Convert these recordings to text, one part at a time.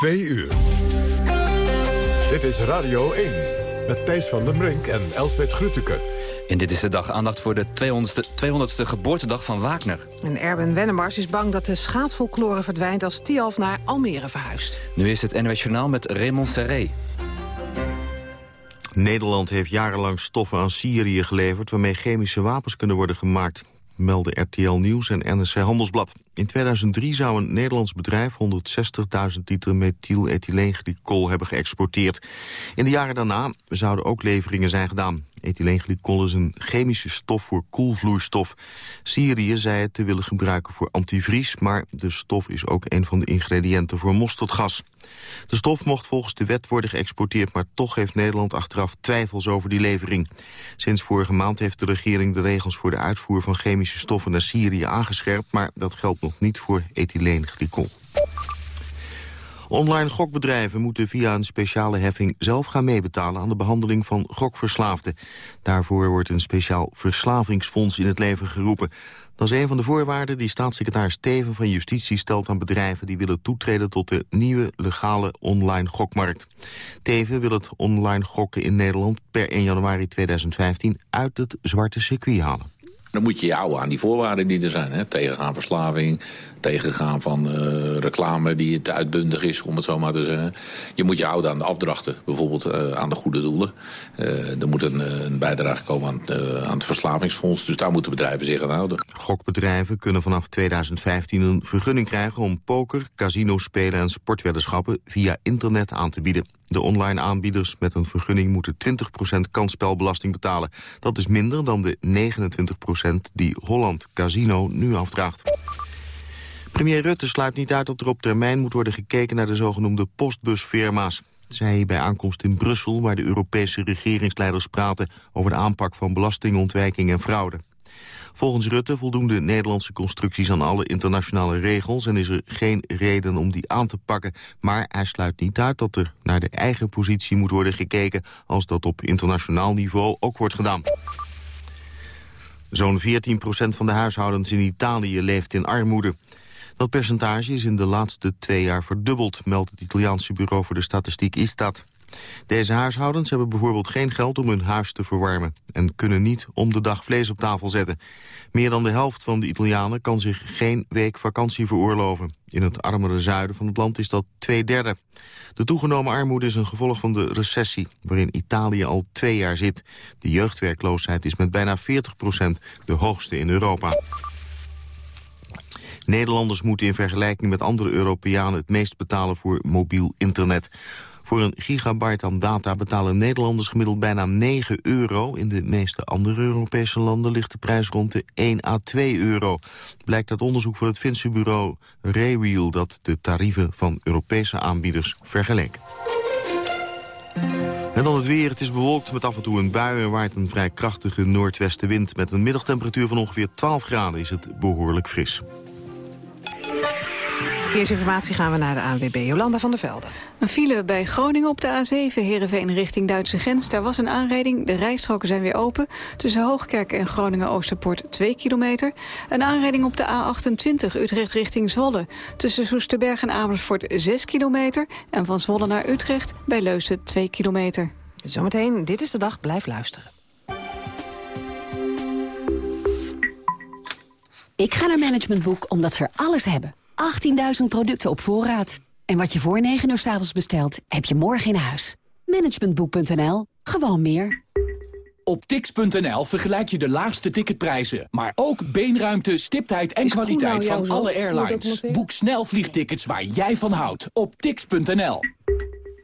Twee uur. Dit is Radio 1 met Thijs van den Brink en Elsbeth Grütke. En dit is de dag aandacht voor de 200ste, 200ste geboortedag van Wagner. En Erben Wennemars is bang dat de schaatsfolklore verdwijnt... als Tialf naar Almere verhuist. Nu is het NWS Journaal met Raymond Serré. Nederland heeft jarenlang stoffen aan Syrië geleverd... waarmee chemische wapens kunnen worden gemaakt melden RTL Nieuws en NSC Handelsblad. In 2003 zou een Nederlands bedrijf 160.000 liter methylethyleenglycol hebben geëxporteerd. In de jaren daarna zouden ook leveringen zijn gedaan. Ethyleenglycol is een chemische stof voor koelvloeistof. Syrië zei het te willen gebruiken voor antivries... maar de stof is ook een van de ingrediënten voor mosterdgas. De stof mocht volgens de wet worden geëxporteerd... maar toch heeft Nederland achteraf twijfels over die levering. Sinds vorige maand heeft de regering de regels voor de uitvoer van chemische stoffen naar Syrië aangescherpt... maar dat geldt nog niet voor ethyleenglycol. Online gokbedrijven moeten via een speciale heffing zelf gaan meebetalen aan de behandeling van gokverslaafden. Daarvoor wordt een speciaal verslavingsfonds in het leven geroepen. Dat is een van de voorwaarden die staatssecretaris Steven van Justitie stelt aan bedrijven die willen toetreden tot de nieuwe legale online gokmarkt. Teven wil het online gokken in Nederland per 1 januari 2015 uit het zwarte circuit halen. Dan moet je je houden aan die voorwaarden die er zijn. Hè? Tegengaan verslaving, tegengaan van uh, reclame die te uitbundig is, om het zo maar te zeggen. Je moet je houden aan de afdrachten, bijvoorbeeld uh, aan de goede doelen. Uh, er moet een, bijdrage komen aan, aan, het verslavingsfonds, dus daar moeten bedrijven zich aan houden. Gokbedrijven kunnen vanaf 2015 een vergunning krijgen om poker, casino-spelen en sportweddenschappen via internet aan te bieden. De online aanbieders met een vergunning moeten 20% kansspelbelasting betalen. Dat is minder dan de 29% die Holland Casino nu afdraagt. Premier Rutte sluit niet uit dat er op termijn moet worden gekeken naar de zogenoemde postbusfirma's. Zij bij aankomst in Brussel, waar de Europese regeringsleiders praten over de aanpak van belastingontwijking en fraude. Volgens Rutte voldoen de Nederlandse constructies aan alle internationale regels... en is er geen reden om die aan te pakken. Maar hij sluit niet uit dat er naar de eigen positie moet worden gekeken... als dat op internationaal niveau ook wordt gedaan. Zo'n 14% van de huishoudens in Italië leeft in armoede. Dat percentage is in de laatste twee jaar verdubbeld... meldt het Italiaanse bureau voor de statistiek Istat. Deze huishoudens hebben bijvoorbeeld geen geld om hun huis te verwarmen... en kunnen niet om de dag vlees op tafel zetten. Meer dan de helft van de Italianen kan zich geen week vakantie veroorloven. In het armere zuiden van het land is dat twee derde. De toegenomen armoede is een gevolg van de recessie... waarin Italië al twee jaar zit. De jeugdwerkloosheid is met bijna 40% de hoogste in Europa. Nederlanders moeten in vergelijking met andere Europeanen... het meest betalen voor mobiel internet. Voor een gigabyte aan data betalen Nederlanders gemiddeld bijna 9 euro. In de meeste andere Europese landen ligt de prijs rond de 1 à 2 euro. Blijkt uit onderzoek van het Finse bureau dat de tarieven van Europese aanbieders vergeleek. En dan het weer. Het is bewolkt met af en toe een bui en waait een vrij krachtige noordwestenwind. Met een middagtemperatuur van ongeveer 12 graden is het behoorlijk fris. Eerste informatie gaan we naar de ANWB. Jolanda van der Velde. Een file bij Groningen op de A7, Heerenveen richting Duitse grens. Daar was een aanrijding, de rijstroken zijn weer open. Tussen Hoogkerk en Groningen-Oosterpoort 2 kilometer. Een aanrijding op de A28, Utrecht richting Zwolle. Tussen Soesterberg en Amersfoort 6 kilometer. En van Zwolle naar Utrecht bij Leusden 2 kilometer. Zometeen, dit is de dag, blijf luisteren. Ik ga naar Management Boek omdat ze er alles hebben. 18.000 producten op voorraad. En wat je voor 9 uur s avonds bestelt, heb je morgen in huis. Managementboek.nl. Gewoon meer. Op tix.nl vergelijk je de laagste ticketprijzen. Maar ook beenruimte, stiptheid en kwaliteit van alle airlines. Boek snel vliegtickets waar jij van houdt. Op tix.nl.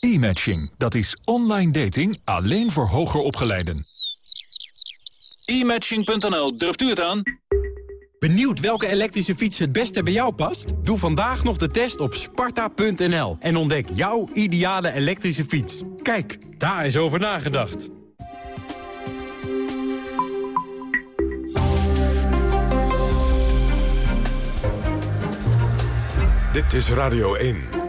E-matching, dat is online dating alleen voor hoger opgeleiden. E-matching.nl, durft u het aan? Benieuwd welke elektrische fiets het beste bij jou past? Doe vandaag nog de test op sparta.nl en ontdek jouw ideale elektrische fiets. Kijk, daar is over nagedacht. Dit is Radio 1.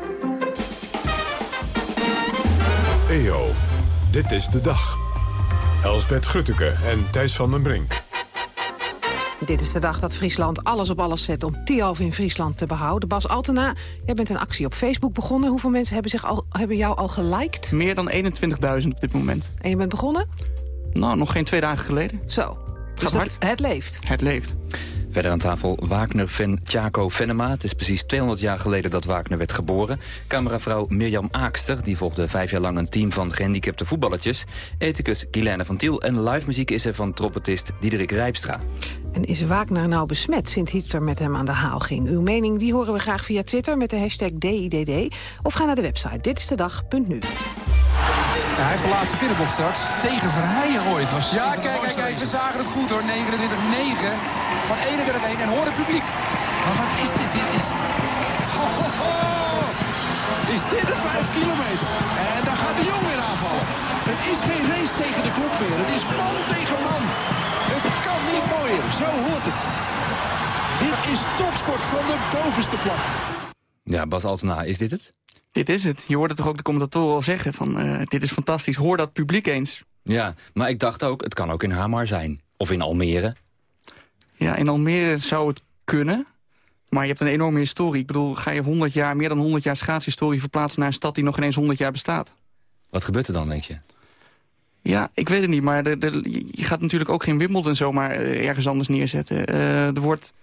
EO, dit is de dag. Elsbeth Grutteke en Thijs van den Brink. Dit is de dag dat Friesland alles op alles zet om Tialf in Friesland te behouden. Bas Altena, jij bent een actie op Facebook begonnen. Hoeveel mensen hebben, zich al, hebben jou al geliked? Meer dan 21.000 op dit moment. En je bent begonnen? Nou, nog geen twee dagen geleden. Zo. Dus het, het leeft? Het leeft. Verder aan tafel Wagner-fan Tjaco Venema. Het is precies 200 jaar geleden dat Wagner werd geboren. Cameravrouw Mirjam Aakster, die volgde vijf jaar lang een team van gehandicapte voetballetjes. Ethicus Guilaine van Tiel en live muziek is er van trompetist Diederik Rijpstra. En is Wagner nou besmet sinds Hitler met hem aan de haal ging? Uw mening die horen we graag via Twitter met de hashtag DIDD. Of ga naar de website ditistedag.nu. Ja, hij heeft de laatste binnenbocht straks. Tegen Verheijen ooit. Was ja, kijk, kijk, kijk. We zagen het goed hoor. 29-9 van 31-1. En hoor het publiek. Maar wat is dit? Dit is... Ho, ho, ho. Is dit het 5 kilometer? En dan gaat de jongen weer aanvallen. Het is geen race tegen de klok meer. Het is man tegen man. Het kan niet mooier. Zo hoort het. Dit is topsport van de bovenste plank. Ja, Bas Altena, is dit het? Dit is het. Je hoorde toch ook de commentatoren al zeggen van uh, dit is fantastisch. Hoor dat publiek eens. Ja, maar ik dacht ook, het kan ook in Hamar zijn. Of in Almere. Ja, in Almere zou het kunnen. Maar je hebt een enorme historie. Ik bedoel, ga je 100 jaar, meer dan 100 jaar schaatshistorie verplaatsen... naar een stad die nog ineens 100 jaar bestaat? Wat gebeurt er dan, denk je? Ja, ik weet het niet. Maar de, de, je gaat natuurlijk ook geen Wimbledon zomaar uh, ergens anders neerzetten. Uh, er wordt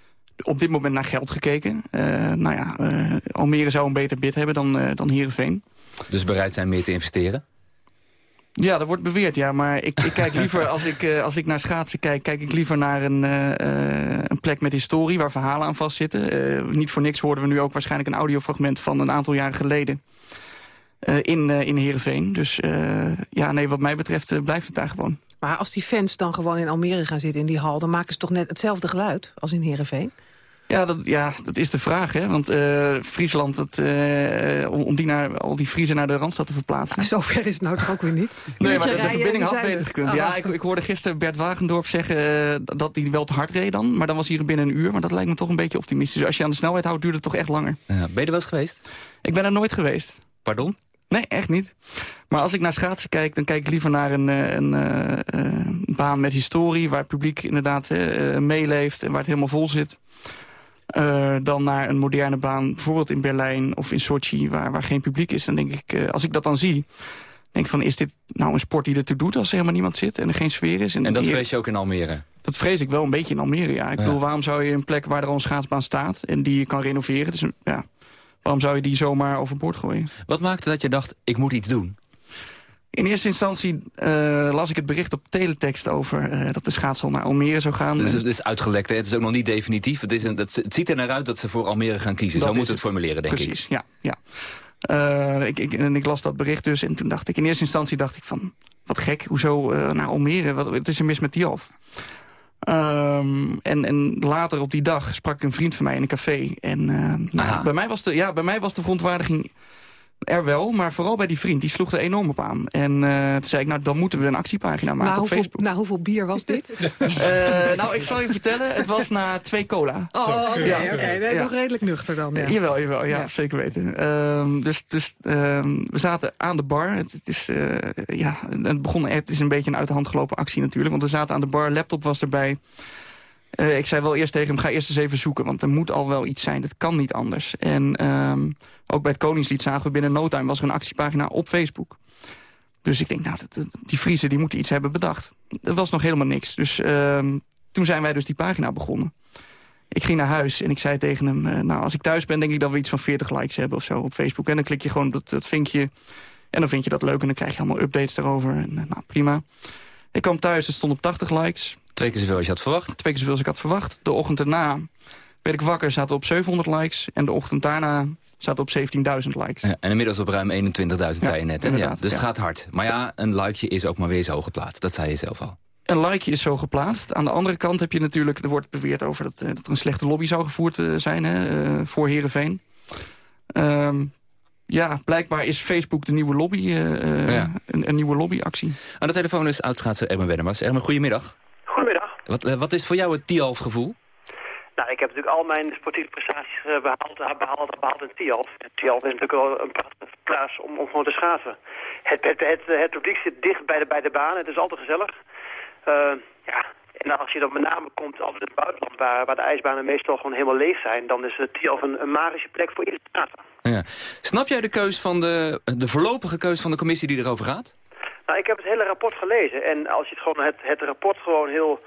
op dit moment naar geld gekeken. Uh, nou ja, uh, Almere zou een beter bid hebben dan, uh, dan Heerenveen. Dus bereid zijn meer te investeren? Ja, dat wordt beweerd, ja. Maar ik, ik kijk liever, als ik, als ik naar schaatsen kijk... kijk ik liever naar een, een plek met historie waar verhalen aan vastzitten. niet voor niks hoorden we nu ook waarschijnlijk een audiofragment... van een aantal jaren geleden in, in Heerenveen. Dus ja, nee, wat mij betreft blijft het daar gewoon. Maar als die fans dan gewoon in Almere gaan zitten in die hal... dan maken ze toch net hetzelfde geluid als in Heerenveen? Ja, dat, ja, dat is de vraag, hè. Want uh, Friesland, het, uh, om, die naar, al die Friesen naar de Randstad te verplaatsen... Zover is het nou toch ook weer niet? Nee, maar de, de verbinding had beter gekund. Oh. Ja, ik, ik, hoorde gisteren Bert Wagendorp zeggen uh, dat hij wel te hard reed dan. Maar dan was hij er binnen een uur. Maar dat lijkt me toch een beetje optimistisch. Dus als je aan de snelheid houdt, duurt het toch echt langer. Ja, ben je er wel eens geweest? Ik ben er nooit geweest. Pardon? Nee, echt niet. Maar als ik naar schaatsen kijk, dan kijk ik liever naar een, een, een, een baan met historie... waar het publiek inderdaad uh, meeleeft en waar het helemaal vol zit. Uh, dan naar een moderne baan, bijvoorbeeld in Berlijn of in Sochi... waar, waar geen publiek is. Dan denk ik, uh, als ik dat dan zie... denk ik van, is dit nou een sport die ertoe doet... als er helemaal niemand zit en er geen sfeer is? En, en dat vrees je ook in Almere? Dat vrees ik wel een beetje in Almere, ja. Ik ja. bedoel, waarom zou je een plek waar er al een schaatsbaan staat... en die je kan renoveren... Dus, ja, Waarom zou je die zomaar overboord gooien? Wat maakte dat je dacht, ik moet iets doen? In eerste instantie uh, las ik het bericht op teletext over uh, dat de schaatsel naar Almere zou gaan. Dus het is uitgelekt, hè? het is ook nog niet definitief. Het, is een, het, het ziet er naar uit dat ze voor Almere gaan kiezen. Dat Zo moet het, het formuleren, denk precies, ik. Precies, ja. ja. Uh, ik, ik, en ik las dat bericht dus en toen dacht ik... in eerste instantie dacht ik van, wat gek, hoezo naar Almere? Wat, het is er mis met die af. Um, en, en later op die dag sprak een vriend van mij in een café. En uh, nou, bij, mij was de, ja, bij mij was de verontwaardiging er wel, maar vooral bij die vriend. Die sloeg er enorm op aan. En uh, toen zei ik, nou, dan moeten we een actiepagina maken nou, op hoeveel, Facebook. Nou, hoeveel bier was dit? uh, nou, ik zal je vertellen, het was na twee cola. Oh, oké, okay, ja, okay. ja. nog redelijk nuchter dan. Ja. Jawel, jawel, ja, ja. zeker weten. Um, dus dus um, we zaten aan de bar. Het, het is, uh, ja, het, begon, het is een beetje een uit de hand gelopen actie natuurlijk. Want we zaten aan de bar, laptop was erbij. Uh, ik zei wel eerst tegen hem, ga eerst eens even zoeken. Want er moet al wel iets zijn, dat kan niet anders. En um, ook bij het Koningslied zagen we binnen no time... was er een actiepagina op Facebook. Dus ik denk, nou, dat, die Friesen die moeten iets hebben bedacht. Dat was nog helemaal niks. Dus uh, toen zijn wij dus die pagina begonnen. Ik ging naar huis en ik zei tegen hem... Uh, nou, als ik thuis ben, denk ik dat we iets van 40 likes hebben of zo op Facebook. En dan klik je gewoon dat, dat vinkje... en dan vind je dat leuk en dan krijg je allemaal updates daarover. En, nou, prima. Ik kwam thuis, het stond op 80 likes. Twee keer zoveel als je had verwacht? Twee keer zoveel als ik had verwacht. De ochtend erna werd ik wakker, zaten op 700 likes. En de ochtend daarna zaten op 17.000 likes. Ja, en inmiddels op ruim 21.000, zei je net. Hè? Ja, dus het ja. gaat hard. Maar ja, een likeje is ook maar weer zo geplaatst. Dat zei je zelf al. Een likeje is zo geplaatst. Aan de andere kant heb je natuurlijk... er wordt beweerd over dat, eh, dat er een slechte lobby zou gevoerd eh, zijn hè, eh, voor Heerenveen. Ehm, ja, blijkbaar is Facebook de nieuwe lobby, eh, Ja. een, een nieuwe lobbyactie. Aan de telefoon is oudschaatser Ermen Wennemars. Ermen, goedemiddag. Wat, eh, wat is voor jou het Tialf gevoel? Nou, ik heb natuurlijk al mijn sportieve prestaties eh, behaald, behaald, behaald in Tialf. Tialf is natuurlijk wel een prachtige plaats om, om gewoon te schaatsen. Het, het, het, het publiek zit dicht bij de, bij de baan. Het is altijd gezellig. Eh, ja, en als je dan met name komt altijd in het buitenland, waar, waar de ijsbanen meestal gewoon helemaal leeg zijn, dan is het Tialf een, een magische plek voor iedere schaatser. Ja. Snap jij de keus van de, de voorlopige keus van de commissie die erover gaat? Nou, ik heb het hele rapport gelezen. En als je het, gewoon, het, het rapport gewoon heel,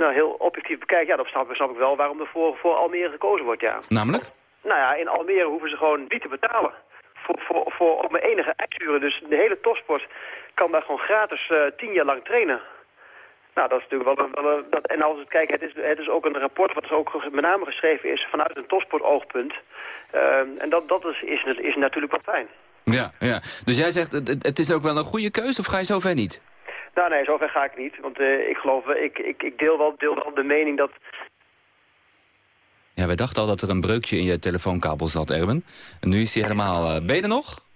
nou, heel objectief bekijkt... ja, dan snap, snap ik wel waarom er voor, voor Almere gekozen wordt, ja. Namelijk? Nou ja, in Almere hoeven ze gewoon niet te betalen. Voor, voor, voor ook maar enige ijsuren. Dus de hele topsport kan daar gewoon gratis eh, tien jaar lang trainen. Nou, dat is natuurlijk wel... een- wel een- dat, en als we het kijken, het is, het is ook een rapport wat dus ook met name geschreven is vanuit een topsportoogpunt. Ehm, en dat, dat is, is, is natuurlijk wel fijn. Ja, ja. Dus jij zegt, het, het is ook wel een goede keuze of ga je zover niet? Nou nee, zover ga ik niet. Want eh, ik geloof, wel- ik, ik, ik deel, wel, deel wel de mening dat... Ja, wij dachten al dat er een breukje in je telefoonkabel zat, Erwin. En nu is die helemaal... eh, ben je er nog?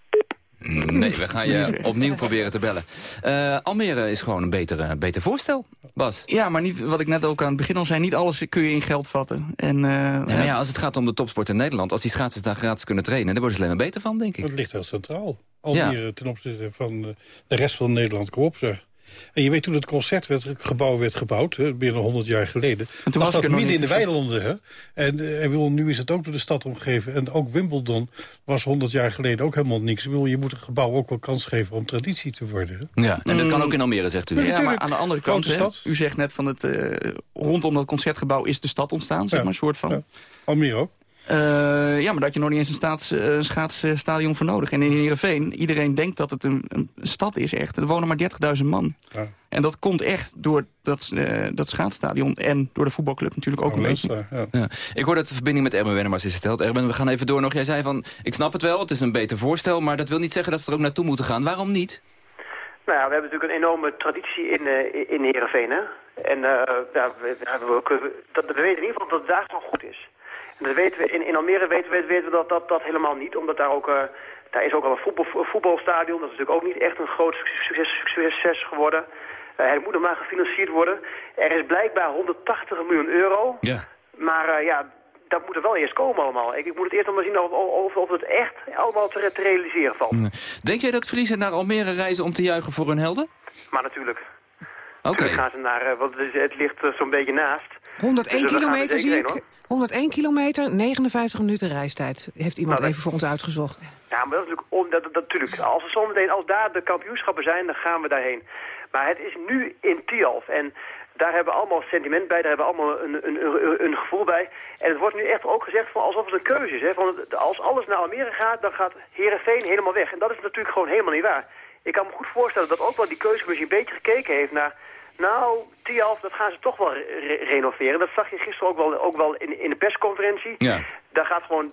Nee, we gaan je opnieuw proberen te bellen. Eh, Almere is gewoon een beter, beter voorstel, Bas. Ja, maar niet, wat ik net ook aan het begin al zei, niet alles kun je in geld vatten. En, eh, Ja, maar ja, als het gaat om de topsport in Nederland... als die schaatsers daar gratis kunnen trainen... dan worden ze alleen maar beter van, denk ik. Het ligt heel centraal. Almere ten opzichte van eh, de rest van Nederland. Kom op zeg. En je weet toen het concertgebouw werd gebouwd, hè, binnen 100 jaar geleden. En toen was ik dat nog midden in de niet. weilanden. Hè? En eh, ik bedoel, nu is het ook door de stad omgeven. En ook Wimbledon was 100 jaar geleden ook helemaal niks. Ik bedoel, je moet een gebouw ook wel kans geven om traditie te worden. Hè? Ja, en dat kan ook in Almere, zegt u. Ja, maar aan de andere kant, hè, u zegt net van het, eh, rondom dat concertgebouw is de stad ontstaan, zeg Ja. maar, een soort van. Ja. Almere ook. Eh, ja, maar dat je nog niet eens een, staats, eh, een schaatsstadion voor nodig. En in Heerenveen, iedereen denkt dat het een, een stad is echt. Er wonen maar 30.000 man. Ja. En dat komt echt door dat, eh, dat schaatsstadion en door de voetbalclub natuurlijk ook een beetje. Ja. Ik hoor dat de verbinding met Erben Wennemars is gesteld. Erben, we gaan even door nog. Jij zei van, ik snap het wel, het is een beter voorstel... maar dat wil niet zeggen dat ze er ook naartoe moeten gaan. Waarom niet? Nou ja, we hebben natuurlijk een enorme traditie in, eh in Heerenveen, hè. En eh, ja, we, ja, we, we- dat, we weten in ieder geval dat het daar gewoon goed is. Dat weten we, in, in Almere weten we, weten we dat, dat, dat helemaal niet, omdat daar ook... eh, daar is ook al een voetbal, voetbalstadion, dat is natuurlijk ook niet echt een groot succes, succes geworden. Eh, het moet nog maar gefinancierd worden. Er is blijkbaar 180 miljoen euro. Ja. Maar eh, ja, dat moet er wel eerst komen allemaal. Ik, ik moet het eerst nog maar zien of, of, of het echt allemaal te, te realiseren valt. Denk jij dat Friesen naar Almere reizen om te juichen voor hun helden? Maar natuurlijk. Oké. Gaan ze naar, eh, want het, is- het ligt eh, zo'n beetje naast. 101 Dus kilometer zie ik. hoor. 101 kilometer, 59 minuten reistijd. Heeft iemand Nou, dat- even voor ons uitgezocht. Ja, maar dat is natuurlijk, natuurlijk. Als, we zometeen, als daar de kampioenschappen zijn, dan gaan we daarheen. Maar het is nu in Tialf en daar hebben we allemaal sentiment bij, daar hebben we allemaal een, een, een, een gevoel bij. En het wordt nu echt ook gezegd van alsof het een keuze is. Hè? Van als alles naar Almere gaat, dan gaat Herenveen helemaal weg. En dat is natuurlijk gewoon helemaal niet waar. Ik kan me goed voorstellen dat ook wel die keuzecommissie een beetje gekeken heeft naar... Nou, Tialf, dat gaan ze toch wel re- re- renoveren. Dat zag je gisteren ook wel, ook wel in, in de persconferentie. Ja. Daar gaat gewoon,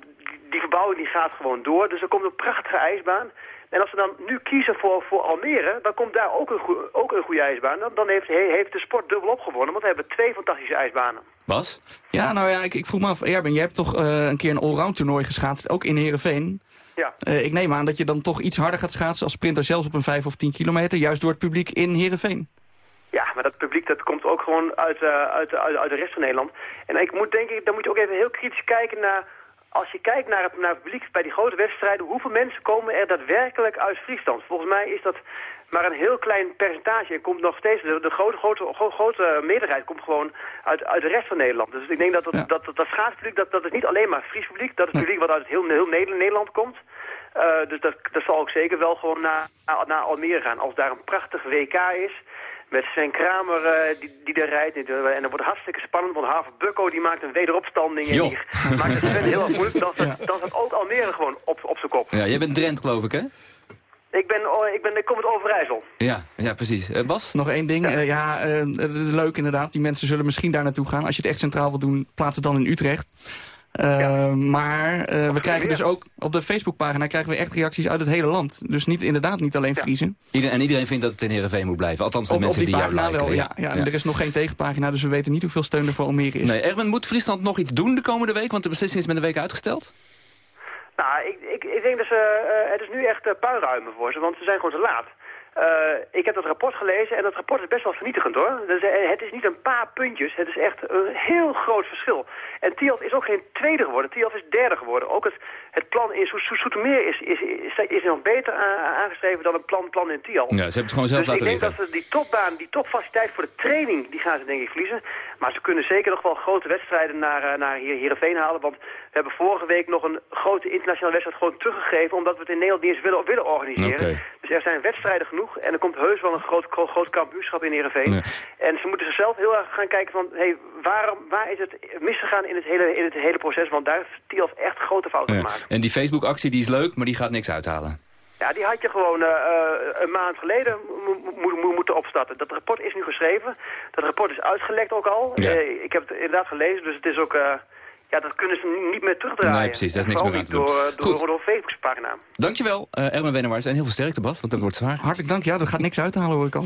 die verbouwing die gaat gewoon door. Dus er komt een prachtige ijsbaan. En als we dan nu kiezen voor, voor Almere, dan komt daar ook een, goe- ook een goede ijsbaan. Dan, dan heeft, he- heeft de sport dubbel opgewonnen, want we hebben twee fantastische ijsbanen. Bas? Ja, nou ja, ik, ik vroeg me af, Erben, jij hebt toch eh, een keer een allround toernooi geschaatst, ook in Heerenveen. Ja. Eh, ik neem aan dat je dan toch iets harder gaat schaatsen als sprinter, zelfs op een 5 of 10 kilometer, juist door het publiek in Heerenveen. Ja, maar dat publiek dat komt ook gewoon uit, eh, uit, uit, uit de rest van Nederland. En ik moet denk ik, dan moet je ook even heel kritisch kijken naar... Als je kijkt naar het, naar het publiek bij die grote wedstrijden... hoeveel mensen komen er daadwerkelijk uit Friesland? Volgens mij is dat maar een heel klein percentage. Er komt nog steeds, de, de grote, grote, gro- grote meerderheid komt gewoon uit, uit de rest van Nederland. Dus ik denk dat dat, dat, dat, dat schaatspubliek, dat, dat is niet alleen maar Fries publiek. Dat is publiek wat uit heel, heel Nederland komt. Eh, dus dat, dat zal ook zeker wel gewoon naar, naar, naar Almere gaan. Als daar een prachtig WK is... Met Sven Kramer eh, die, die daar rijdt. En dat wordt hartstikke spannend. Want Haver Bukko die maakt een wederopstanding. En die maakt het Sven heel erg moeilijk. Dan, staat- dan staat ook Almere gewoon op, op zijn kop. Ja, jij bent Drent, geloof ik, hè? Ik, ben, oh, ik, ben, ik kom uit Overijssel. Ja, ja precies. Uh, Bas? Nog één ding. Ja, uh, ja het is leuk inderdaad. Die mensen zullen misschien daar naartoe gaan. Als je het echt centraal wil doen, plaats het dan in Utrecht. Uh, ja. Maar uh, we krijgen dus ook op de Facebookpagina krijgen we echt reacties uit het hele land. Dus niet, inderdaad niet alleen Friesen. Ja. en iedereen vindt dat het in Heerenveen moet blijven. Althans de op, mensen op die, die pagina jou wel, ja, ja, En er is nog geen tegenpagina, dus we weten niet hoeveel steun er voor Almere is. Nee, Erwin, moet Friesland nog iets doen de komende week? Want de beslissing is met een week uitgesteld. Nou, ik, ik, ik denk dat ze... Uh, het is nu echt uh, puinruimen voor ze, want ze zijn gewoon te laat. Uh, ik heb dat rapport gelezen en dat rapport is best wel vernietigend hoor. Uh, het is niet een paar puntjes, het is echt een heel groot verschil. En Tialf is ook geen tweede geworden, Tialf is derde geworden. Ook het, het plan in Soetermeer is, is, is, is nog beter aangeschreven dan een plan, plan in Tialf. Ja, ze hebben het gewoon zelf dus laten ik denk dat ze die topbaan, die topfaciliteit voor de training, die gaan ze denk ik verliezen. Maar ze kunnen zeker nog wel grote wedstrijden naar, naar Heerenveen halen. Want we hebben vorige week nog een grote internationale wedstrijd gewoon teruggegeven... omdat we het in Nederland niet eens willen, willen organiseren. Okay. Dus er zijn wedstrijden genoeg en er komt heus wel een groot, groot, groot kampioenschap in Heerenveen. En ze moeten zichzelf heel erg gaan kijken van... Hey, waarom, waar is het misgegaan in het hele, in het hele proces? Want daar heeft Tialf echt grote fouten Ja. gemaakt. En die Facebook-actie die is leuk, maar die gaat niks uithalen. Ja, die had je gewoon uh, uh, een maand geleden mo mo mo moeten opstarten. Dat rapport is nu geschreven. Dat rapport is uitgelekt ook al. Ja. Uh, ik heb het inderdaad gelezen, dus het is ook... ja, dat kunnen ze niet meer terugdraaien. Nee, precies, daar is niks meer aan te doen. Door, door, Goed. door Facebookpagina. Dankjewel, uh, Erwin Wennemars. En heel veel sterkte, Bas, want dat wordt zwaar. Hartelijk dank. Ja, dat gaat niks uithalen, hoor ik al.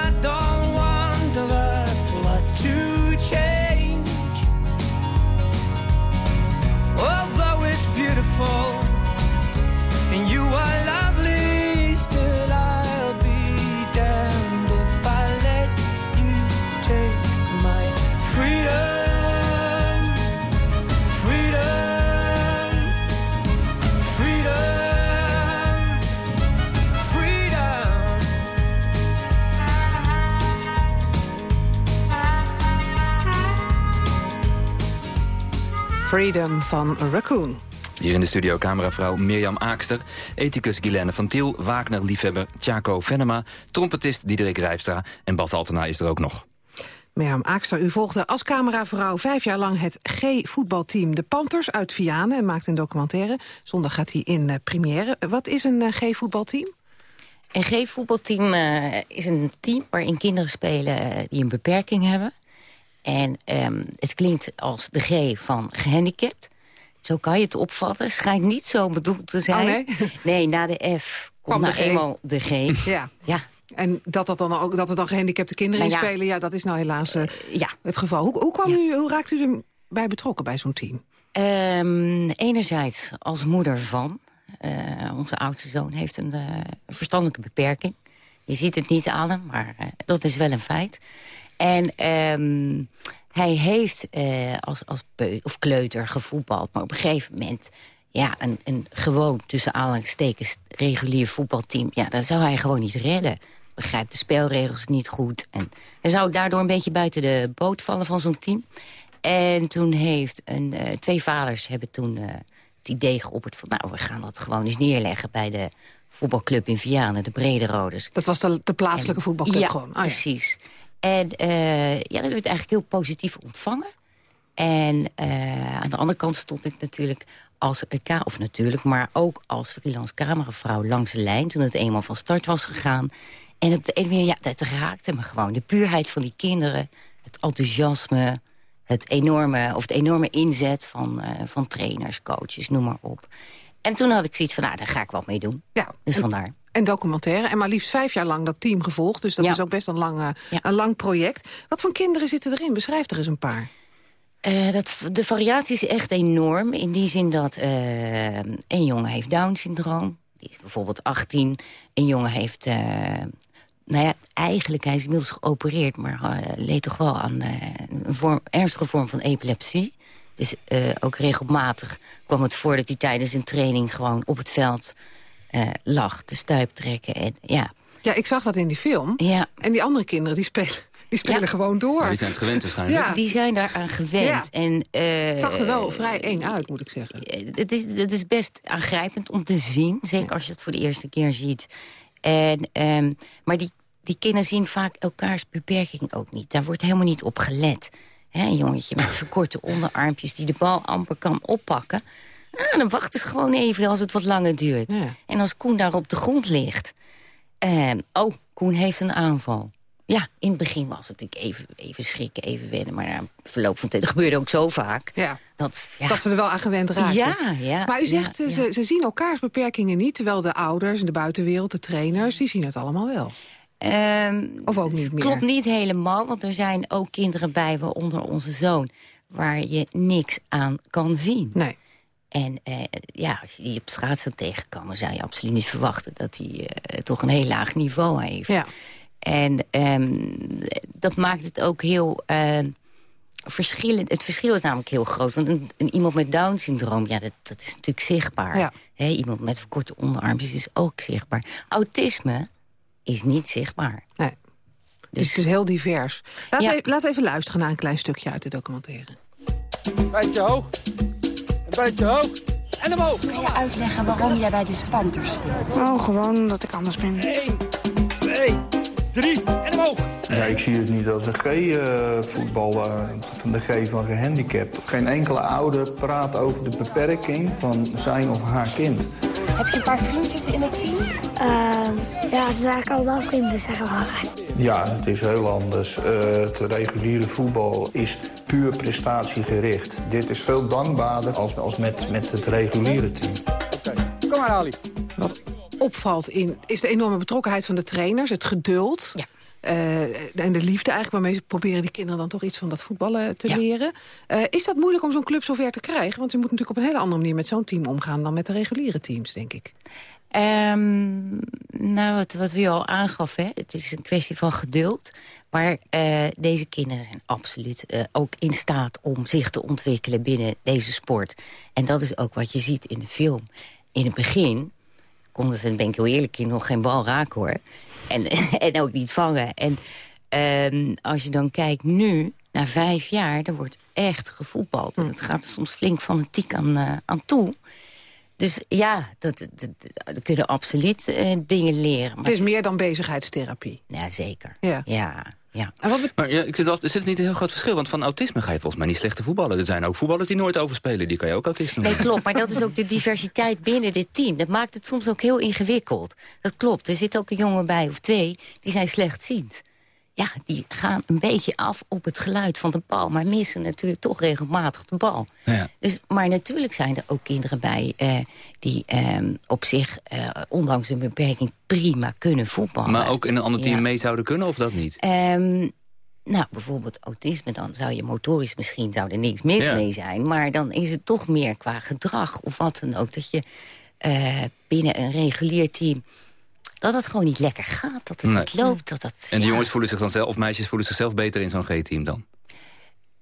beautiful and you are lovely, still I'll be damned if I let you take my freedom. Freedom. Freedom. Freedom. Freedom van Raccoon. Hier in de studio cameravrouw Mirjam Aakster, ethicus Guilaine van Tiel, Wagner-liefhebber Chaco Venema, trompetist Diederik Rijpstra en Bas Altena is er ook nog. Mirjam Aakster, u volgde als cameravrouw vijf jaar lang het G-voetbalteam De Panthers uit Vianen en maakte een documentaire. Zondag gaat hij in uh, première. Wat is een uh, G-voetbalteam? Een G-voetbalteam uh, is een team waarin kinderen spelen die een beperking hebben. En um, het klinkt als de G van gehandicapt. Zo kan je het opvatten. Schijnt niet zo bedoeld te zijn. Oh, nee? nee, na de F komt nou eenmaal de G. Ja. ja. En dat, dat, dan ook, dat er dan gehandicapte kinderen Nou in spelen, ja, dat is nou helaas uh, ja. het geval. Hoe, hoe, kwam u, hoe raakt u erbij betrokken bij zo'n team? Um, enerzijds als moeder van. Uh, onze oudste zoon heeft een uh, verstandelijke beperking. Je ziet het niet aan hem, maar dat is wel een feit. En um, hij heeft uh, als, als of kleuter gevoetbald. Maar op een gegeven moment, ja, een, een gewoon tussen aanhalingstekens regulier voetbalteam... ja, dat zou hij gewoon niet redden. begrijpt de spelregels niet goed. En hij zou daardoor een beetje buiten de boot vallen van zo'n team. En toen heeft een, uh, twee vaders hebben toen uh, het idee geopperd van... nou, we gaan dat gewoon eens neerleggen bij de voetbalclub in Vianen, de Brede Roders. Dat was de, de plaatselijke voetbalclub ja, gewoon? Oh, precies. En uh, ja, dat werd eigenlijk heel positief ontvangen. En aan de andere kant stond ik natuurlijk als of natuurlijk, maar ook als freelance cameravrouw langs de lijn... toen het eenmaal van start was gegaan. En op de ene ja, dat raakte me gewoon. De puurheid van die kinderen, het enthousiasme... het enorme, of het enorme inzet van, uh, van trainers, coaches, noem maar op. En toen had ik zoiets van, nou, daar ga ik wat mee doen. Ja, dus vandaar. En documentaire. En maar liefst vijf jaar lang dat team gevolgd. Dus dat Ja. is ook best een lang, uh, een lang project. Wat voor kinderen zitten erin? Beschrijf er eens een paar. Uh, dat, de variatie is echt enorm. In die zin dat uh, een jongen heeft Down-syndroom. Die is bijvoorbeeld 18. Een jongen heeft... Uh, nou ja, eigenlijk, hij is inmiddels geopereerd... maar leed toch wel aan een vorm, ernstige vorm van epilepsie. Dus ook regelmatig kwam het voor dat hij tijdens een training... gewoon op het veld lag, te stuip trekken. En, ja. ja, ik zag dat in die film. Ja. En die andere kinderen, die spelen... Die spelen Ja. gewoon door. Ja, die zijn het gewend waarschijnlijk. Ja. Die zijn daaraan gewend. Ja. En, eh, Het zag er wel vrij eng uit, moet ik zeggen. het, is, het is best aangrijpend om te zien. Zeker als je het voor de eerste keer ziet. En, ehm, maar die, die kinderen zien vaak elkaars beperking ook niet. Daar wordt helemaal niet op gelet. Hè, een jongetje met verkorte onderarmpjes die de bal amper kan oppakken. Nou, dan wachten ze gewoon even als het wat langer duurt. Ja. En als Koen daar op de grond ligt... ehm, oh, Koen heeft een aanval. Ja, in het begin was het natuurlijk even, even schrikken, even wennen. Maar na verloop van tijd, dat gebeurde ook zo vaak. Ja. Dat, ja. Dat ze er wel aan gewend raakten. Ja, ja. Maar u zegt, ja, Ze, ze zien elkaars beperkingen niet... terwijl de ouders en de buitenwereld, de trainers... die zien het allemaal wel. Ehm, Of ook het niet meer? klopt niet helemaal, want er zijn ook kinderen bij, waaronder onze zoon... waar je niks aan kan zien. Nee. En eh, ja, als je die op straat zou tegenkomen... zou je absoluut niet verwachten dat hij eh, toch een heel laag niveau heeft. Ja. En ehm, dat maakt het ook heel ehm, verschillend. Het verschil is namelijk heel groot. Want een, een iemand met Down-syndroom, ja, dat, dat is natuurlijk zichtbaar. Ja. Hè, iemand met verkorte onderarmpjes is ook zichtbaar. Autisme is niet zichtbaar. Nee. Dus, het is heel divers. Ja. we, laten we even luisteren naar een klein stukje uit de documentaire. Beetje hoog. Een beetje hoog. En omhoog. Kun je uitleggen waarom jij bij de Spanters speelt? Oh, gewoon omdat ik anders ben. 1, 2, 3 en omhoog. Ja, ik zie het niet als een G-voetbal, van de G van gehandicapt. Geen enkele ouder praat over de beperking van zijn of haar kind. Heb je een paar vriendjes in het team? ja, ze zijn eigenlijk allemaal vrienden, zeggen we Ja, het is heel anders. Eh, het reguliere voetbal is puur prestatiegericht. Dit is veel dankbaarder als, als met, met het reguliere team. Kom maar, Ali. Wat opvalt in, is de enorme betrokkenheid van de trainers, het geduld... Ja. eh, en de liefde eigenlijk waarmee ze proberen die kinderen dan toch iets van dat voetballen te Ja. leren. Eh, is dat moeilijk om zo'n club zover te krijgen? Want je moet natuurlijk op een hele andere manier met zo'n team omgaan dan met de reguliere teams, denk ik. Ehm, nou, wat, wat u al aangaf, hè? het is een kwestie van geduld. Maar eh, deze kinderen zijn absoluut eh, ook in staat om zich te ontwikkelen binnen deze sport. En dat is ook wat je ziet in de film. In het begin konden ze, ben ik heel eerlijk in, nog geen bal raken hoor. En, en ook niet vangen. En ehm, als je dan kijkt nu, na vijf jaar, er wordt echt gevoetbald. En het gaat er soms flink fanatiek aan, eh, aan toe. Dus ja, dat, dat, dat- dat kunnen absoluut eh, dingen leren. Maar, Het is meer dan bezigheidstherapie. Ja, zeker. Ja. Ja, ja. En wat Maar ja, ik wel, er zit niet een heel groot verschil, want van autisme ga je volgens mij niet slechte voetballen. Er zijn ook voetballers die nooit overspelen, die kan je ook autist noemen. Nee, klopt. Maar dat is ook de diversiteit binnen dit team. Dat maakt het soms ook heel ingewikkeld. Dat klopt. Er zit ook een jongen bij, of twee, die zijn slechtziend. Ja, die gaan een beetje af op het geluid van de bal... maar missen natuurlijk toch regelmatig de bal. Ja. Dus, maar natuurlijk zijn er ook kinderen bij... eh, die ehm, op zich, eh, ondanks hun beperking, prima kunnen voetballen. Maar ook in een ander team Ja. mee zouden kunnen, of dat niet? Ehm, nou, bijvoorbeeld autisme, dan zou je motorisch misschien zou er niks mis Ja. mee zijn. Maar dan is het toch meer qua gedrag of wat dan ook. Dat je eh, binnen een regulier team, dat het gewoon niet lekker gaat. Dat het Nee. niet loopt. Dat dat, En die ja. jongens voelen zich dan zelf, of meisjes voelen zichzelf beter in zo'n G-team dan?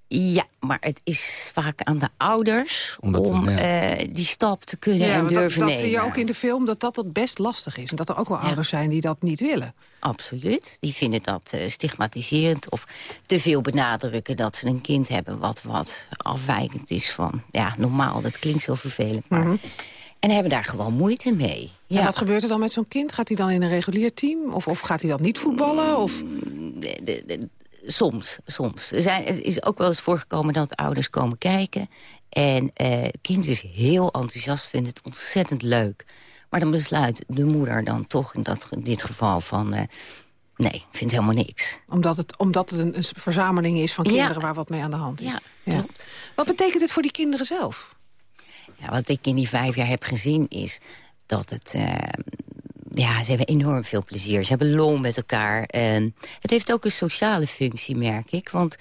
Ja, maar het is vaak aan de ouders om eh, die stap te kunnen en durven dat, dat nemen. Dat zie je ook in de film, dat dat het best lastig is. En dat er ook wel ouders zijn die dat niet willen. Absoluut. Die vinden dat uh, stigmatiserend of te veel benadrukken... dat ze een kind hebben wat, wat afwijkend is van... ja, normaal, dat klinkt zo vervelend, maar... Mhm. En hebben daar gewoon moeite mee. Ja. En wat gebeurt er dan met zo'n kind? Gaat hij dan in een regulier team? Of, of gaat hij dat niet voetballen? Of... De, de, Soms, soms. Er zijn, het is ook wel eens voorgekomen dat ouders komen kijken. En uh, het kind is heel enthousiast, vindt het ontzettend leuk. Maar dan besluit de moeder dan toch in, dat, in dit geval van... Uh, nee, vindt helemaal niks. Omdat het, omdat het een, een verzameling is van kinderen waar wat mee aan de hand is. Ja, klopt. Wat betekent dit voor die kinderen zelf? Ja, wat ik in die vijf jaar heb gezien is dat het... Uh, ja, ze hebben enorm veel plezier. Ze hebben lol met elkaar. En het heeft ook een sociale functie, merk ik. Want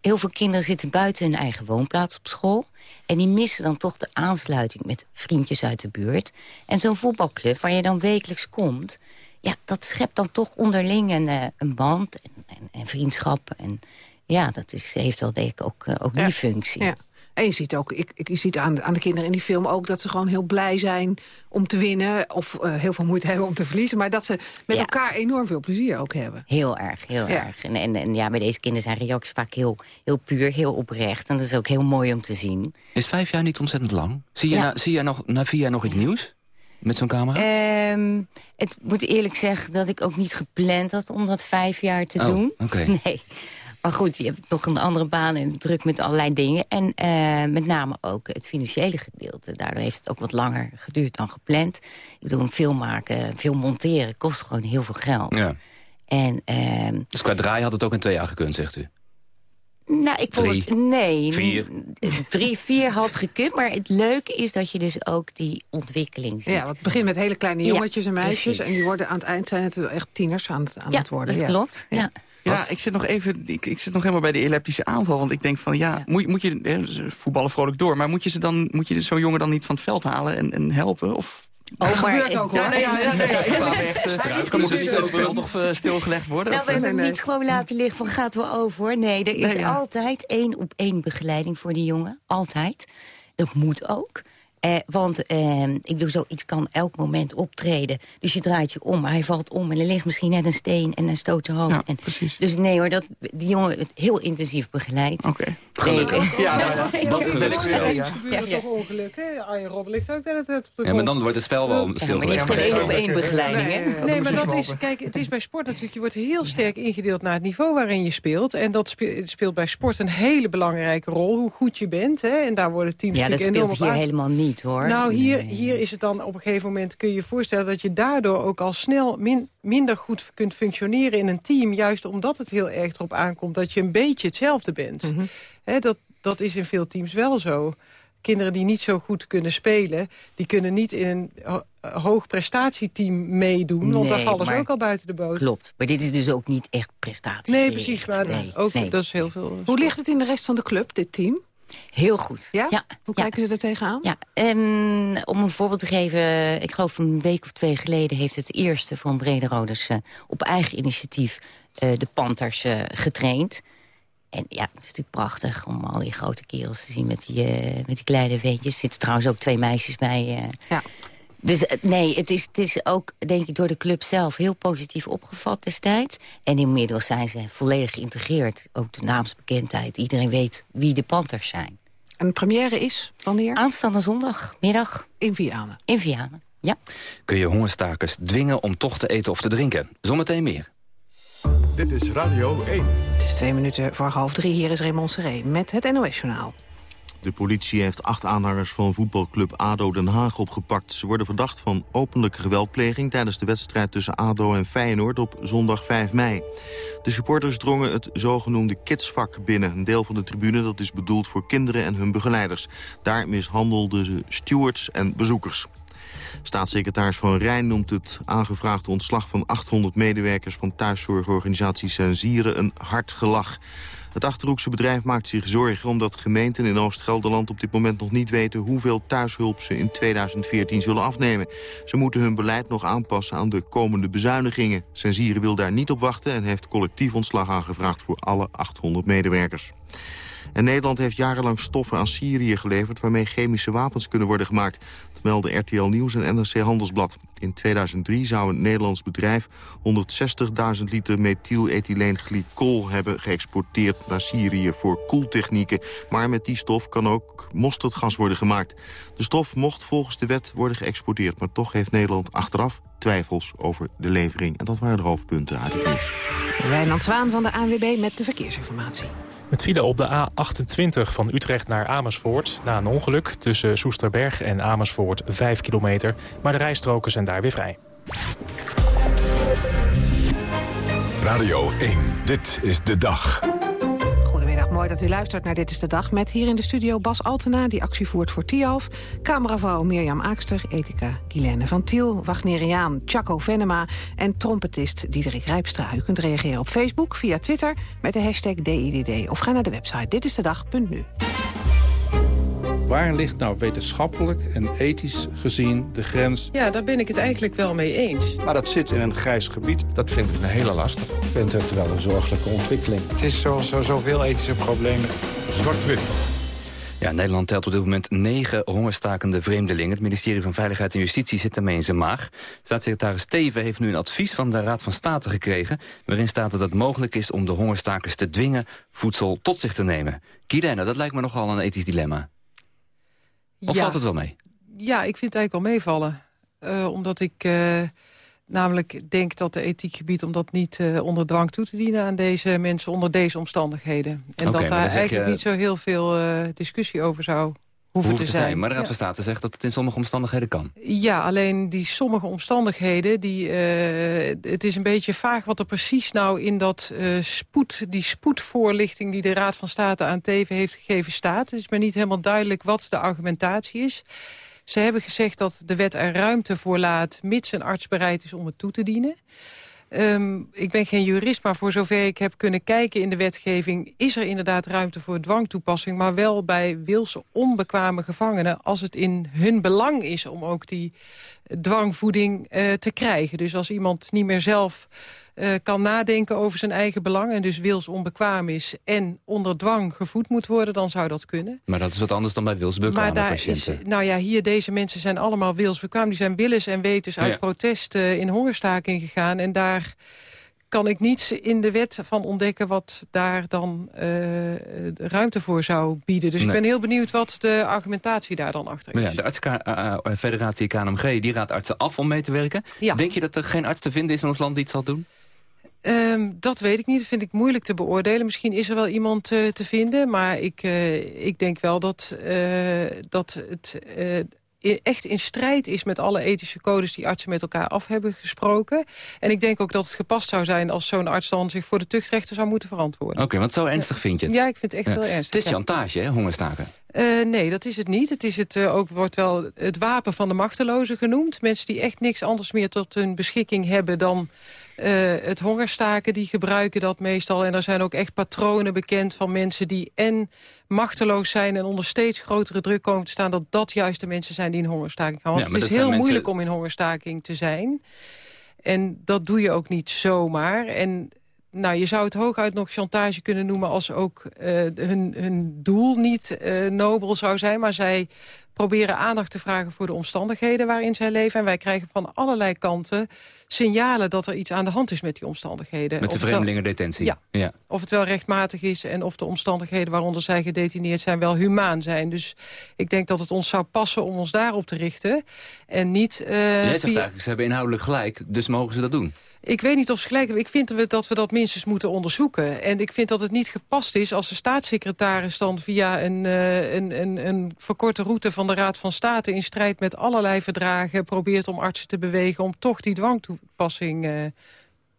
heel veel kinderen zitten buiten hun eigen woonplaats op school. En die missen dan toch de aansluiting met vriendjes uit de buurt. En zo'n voetbalclub waar je dan wekelijks komt... ja, dat schept dan toch onderling een, eh, een band en, en, en vriendschap. En ja, dat is, heeft wel denk ik ook, eh, ook die functie. Ja. En je ziet, ook, ik, ik, je ziet aan, aan de kinderen in die film ook dat ze gewoon heel blij zijn om te winnen. Of uh, heel veel moeite hebben om te verliezen. Maar dat ze met elkaar enorm veel plezier ook hebben. Heel erg, heel erg. En, en, en, ja, bij deze kinderen zijn reacties vaak heel, heel puur, heel oprecht. En dat is ook heel mooi om te zien. Is vijf jaar niet ontzettend lang? Zie je, na, zie je nog, na vier jaar nog iets nieuws? Met zo'n camera? Um, het moet eerlijk zeggen dat ik ook niet gepland had om dat vijf jaar te oh, doen. Okay. Nee. Maar goed, je hebt nog een andere baan en druk met allerlei dingen. En uh, met name ook het financiële gedeelte. Daardoor heeft het ook wat langer geduurd dan gepland. Ik bedoel, een film maken, film monteren kost gewoon heel veel geld. Ja. En, uh, dus qua draai had het ook in twee jaar gekund, zegt u? Nou, ik vond Drie, het... Nee. Vier. Drie, vier had gekund. Maar het leuke is dat je dus ook die ontwikkeling ziet. Ja, het begint met hele kleine jongetjes en meisjes. Precies. En die worden aan het eind zijn het echt tieners aan het, aan ja, het worden. Dat ja, dat klopt. ja. Ja, ik zit nog even. Ik, ik, zit nog helemaal bij de epileptische aanval. Want ik denk van ja, ja. Moet, moet je hè, voetballen vrolijk door. Maar moet je ze dan moet je zo'n jongen dan niet van het veld halen en, en helpen? Of Oh, maar gebeurt ook hoor. Ja, nee, ja, ja, nee, ja, ik echt... Kan moet het speel toch uh, stilgelegd worden? Nou, we hebben hem niet gewoon laten liggen van gaat wel over. Nee, er is Nee, ja. altijd één op één begeleiding voor die jongen. Altijd. Dat moet ook. Eh, want eh, ik bedoel, zoiets kan elk moment optreden. Dus je draait je om, maar hij valt om en er ligt misschien net een steen en hij stoot zijn hoofd. Ja, en, precies. Dus nee hoor, dat, die jongen heel intensief begeleid. Oké. Gelukkig. Ja, dat, nou ja. dat is gerustgesteld. ja. Er gebeuren toch ongelukken. Arjen Robben ligt ook de hele tijd op de Ja, maar dan wordt het spel wel Ja, stil. maar die heeft geen één op één begeleiding, hè? Nee, maar dat is, kijk, het is bij sport natuurlijk, je wordt heel sterk ingedeeld naar het niveau waarin je speelt. En dat speelt, bij sport een hele belangrijke rol, hoe goed je bent. Hè? En daar worden teams Ja, dat speelt hier helemaal niet, hoor. Nou, hier, Nee. hier is het dan op een gegeven moment, kun je je voorstellen... dat je daardoor ook al snel min- minder goed kunt functioneren in een team. Juist omdat het heel erg erop aankomt dat je een beetje hetzelfde bent. Hè, dat, dat is in veel teams wel zo. Kinderen die niet zo goed kunnen spelen... die kunnen niet in een ho- hoog prestatieteam meedoen. Want daar vallen ze ook al buiten de boot. Klopt, maar dit is dus ook niet echt prestatie. Nee, precies. Maar Nee, ook, nee. dat is heel veel... Hoe ligt het in de rest van de club, dit team? Heel goed. Ja? Ja, Hoe ja. kijken ze er tegenaan? Ja, en om een voorbeeld te geven... ik geloof een week of twee geleden heeft het eerste van Brederoders... eh, op eigen initiatief eh, de Panthers eh, getraind. En ja, het is natuurlijk prachtig om al die grote kerels te zien met die, met die kleine veentjes. Er zitten trouwens ook twee meisjes bij. Ja. Dus nee, het is, het is ook, denk ik, door de club zelf heel positief opgevat destijds. En inmiddels zijn ze volledig geïntegreerd. Ook de naamsbekendheid. Iedereen weet wie de Panthers zijn. En de première is wanneer? Aanstaande zondagmiddag In Vianen. in Vianen. Ja. Kun je hongerstakers dwingen om toch te eten of te drinken? Zometeen meer. Dit is Radio 1. Het is twee minuten voor half drie. Hier is Raymond Seré met het NOS-journaal. De politie heeft acht aanhangers van voetbalclub ADO Den Haag opgepakt. Ze worden verdacht van openlijke geweldpleging... tijdens de wedstrijd tussen ADO en Feyenoord op zondag 5 mei. De supporters drongen het zogenoemde kidsvak binnen. Een deel van de tribune dat is bedoeld voor kinderen en hun begeleiders. Daar mishandelden ze stewards en bezoekers. Staatssecretaris Van Rijn noemt het aangevraagde ontslag van 800 medewerkers van thuiszorgorganisatie Sensieren een hard gelach. Het Achterhoekse bedrijf maakt zich zorgen omdat gemeenten in Oost-Gelderland op dit moment nog niet weten hoeveel thuishulp ze in 2014 zullen afnemen. Ze moeten hun beleid nog aanpassen aan de komende bezuinigingen. Sensieren wil daar niet op wachten en heeft collectief ontslag aangevraagd voor alle 800 medewerkers. En Nederland heeft jarenlang stoffen aan Syrië geleverd... waarmee chemische wapens kunnen worden gemaakt. Dat melden RTL Nieuws en NRC Handelsblad. In 2003 zou een Nederlands bedrijf 160.000 liter methylethyleenglycol hebben geëxporteerd naar Syrië voor koeltechnieken. Maar met die stof kan ook mosterdgas worden gemaakt. De stof mocht volgens de wet worden geëxporteerd, maar toch heeft Nederland achteraf twijfels over de levering. En dat waren de hoofdpunten uit het nieuws. Wijnand Zwaan van de ANWB met de verkeersinformatie. Met file op de A28 van Utrecht naar Amersfoort. Na een ongeluk tussen Soesterberg en Amersfoort 5 kilometer. Maar de rijstroken zijn daar weer vrij. Radio 1, dit is de dag. Mooi dat u luistert naar Dit is de Dag... met hier in de studio Bas Altena, die actie voert voor Tialf... cameravrouw Mirjam Aakster, ethica Guilaine van Tiel... Wagneriaan Chaco Venema en trompetist Diederik Rijpstra. U kunt reageren op Facebook, via Twitter met de hashtag DIDD... of ga naar de website ditistedag.nu. Waar ligt nou wetenschappelijk en ethisch gezien de grens? Ja, daar ben ik het eigenlijk wel mee eens. Maar dat zit in een grijs gebied. Dat vind ik een hele lastig. Ik vind het wel een zorgelijke ontwikkeling. Het is zoals zo, zoveel ethische problemen. Zwart-wit. Ja, Nederland telt op dit moment negen hongerstakende vreemdelingen. Het ministerie van Veiligheid en Justitie zit daarmee in zijn maag. Staatssecretaris Steven heeft nu een advies van de Raad van State gekregen... waarin staat dat het mogelijk is om de hongerstakers te dwingen voedsel tot zich te nemen. Kielena, dat lijkt me nogal een ethisch dilemma. Of Ja. valt het wel mee? Ja, ik vind het eigenlijk wel meevallen. Eh, omdat ik eh, namelijk denk dat de ethiek gebiedt... om dat niet eh, onder dwang toe te dienen aan deze mensen onder deze omstandigheden. En dat daar eigenlijk je- niet zo heel veel discussie over zou hoeven Hoeft te zijn. Maar de Raad Ja. van State zegt dat het in sommige omstandigheden kan. Ja, alleen die sommige omstandigheden, die, eh, het is een beetje vaag wat er precies nou in dat eh, spoed, die spoedvoorlichting die de Raad van State aan Teven heeft gegeven staat. Het is maar niet helemaal duidelijk wat de argumentatie is. Ze hebben gezegd dat de wet er ruimte voor laat, mits een arts bereid is om het toe te dienen. Ehm, ik ben geen jurist, maar voor zover ik heb kunnen kijken in de wetgeving... is er inderdaad ruimte voor dwangtoepassing... maar wel bij wilse onbekwame gevangenen... als het in hun belang is om ook die dwangvoeding eh, te krijgen. Dus als iemand niet meer zelf eh, kan nadenken over zijn eigen belang... en dus wils onbekwaam is en onder dwang gevoed moet worden... dan zou dat kunnen. Maar dat is wat anders dan bij wilsbekwame Maar daar is, patiënten. nou ja, hier deze mensen zijn allemaal wilsbekwaam. Die zijn willens en wetens uit Ja. protest eh, in hongerstaking gegaan. En daar kan ik niets in de wet van ontdekken... wat daar dan eh, ruimte voor zou bieden. Dus Nee. ik ben heel benieuwd wat de argumentatie daar dan achter is. Ja, de artsenfederatie KNMG die raadt artsen af om mee te werken. Ja. Denk je dat er geen arts te vinden is in ons land die het zal doen? Ehm, dat weet ik niet. Dat vind ik moeilijk te beoordelen. Misschien is er wel iemand eh, te vinden. Maar ik, eh, ik denk wel dat, eh, dat het echt in strijd is met alle ethische codes... die artsen met elkaar af hebben gesproken. En ik denk ook dat het gepast zou zijn... als zo'n arts dan zich voor de tuchtrechter zou moeten verantwoorden. Oké, want zo ernstig vind je het? Ja, ik vind het echt Ja. heel ernstig. Het is chantage, hè, hongerstaken. Nee, dat is het niet. Het is het, ook, wordt wel het wapen van de machtelozen genoemd. Mensen die echt niks anders meer tot hun beschikking hebben dan eh, het hongerstaken. Die gebruiken dat meestal. En er zijn ook echt patronen bekend van mensen die en machteloos zijn... en onder steeds grotere druk komen te staan... dat dat juist de mensen zijn die in hongerstaking gaan. Want Ja, het is heel mensen- moeilijk om in hongerstaking te zijn. En dat doe je ook niet zomaar. En nou, je zou het hooguit nog chantage kunnen noemen... als ook eh, hun, hun doel niet eh, nobel zou zijn. Maar zij proberen aandacht te vragen voor de omstandigheden waarin zij leven. En wij krijgen van allerlei kanten signalen dat er iets aan de hand is met die omstandigheden. Met de vreemdelingendetentie. Ja. ja. Of het wel rechtmatig is en of de omstandigheden waaronder zij gedetineerd zijn wel humaan zijn. Dus ik denk dat het ons zou passen om ons daarop te richten. En niet... eh, Jij zegt via- eigenlijk, ze hebben inhoudelijk gelijk, dus mogen ze dat doen. Ik weet niet of ze gelijk hebben. Ik vind dat we dat minstens moeten onderzoeken. En ik vind dat het niet gepast is als de staatssecretaris dan via een, eh, een, een, een verkorte route van de Raad van State... in strijd met allerlei verdragen probeert om artsen te bewegen... om toch die dwangtoepassing eh,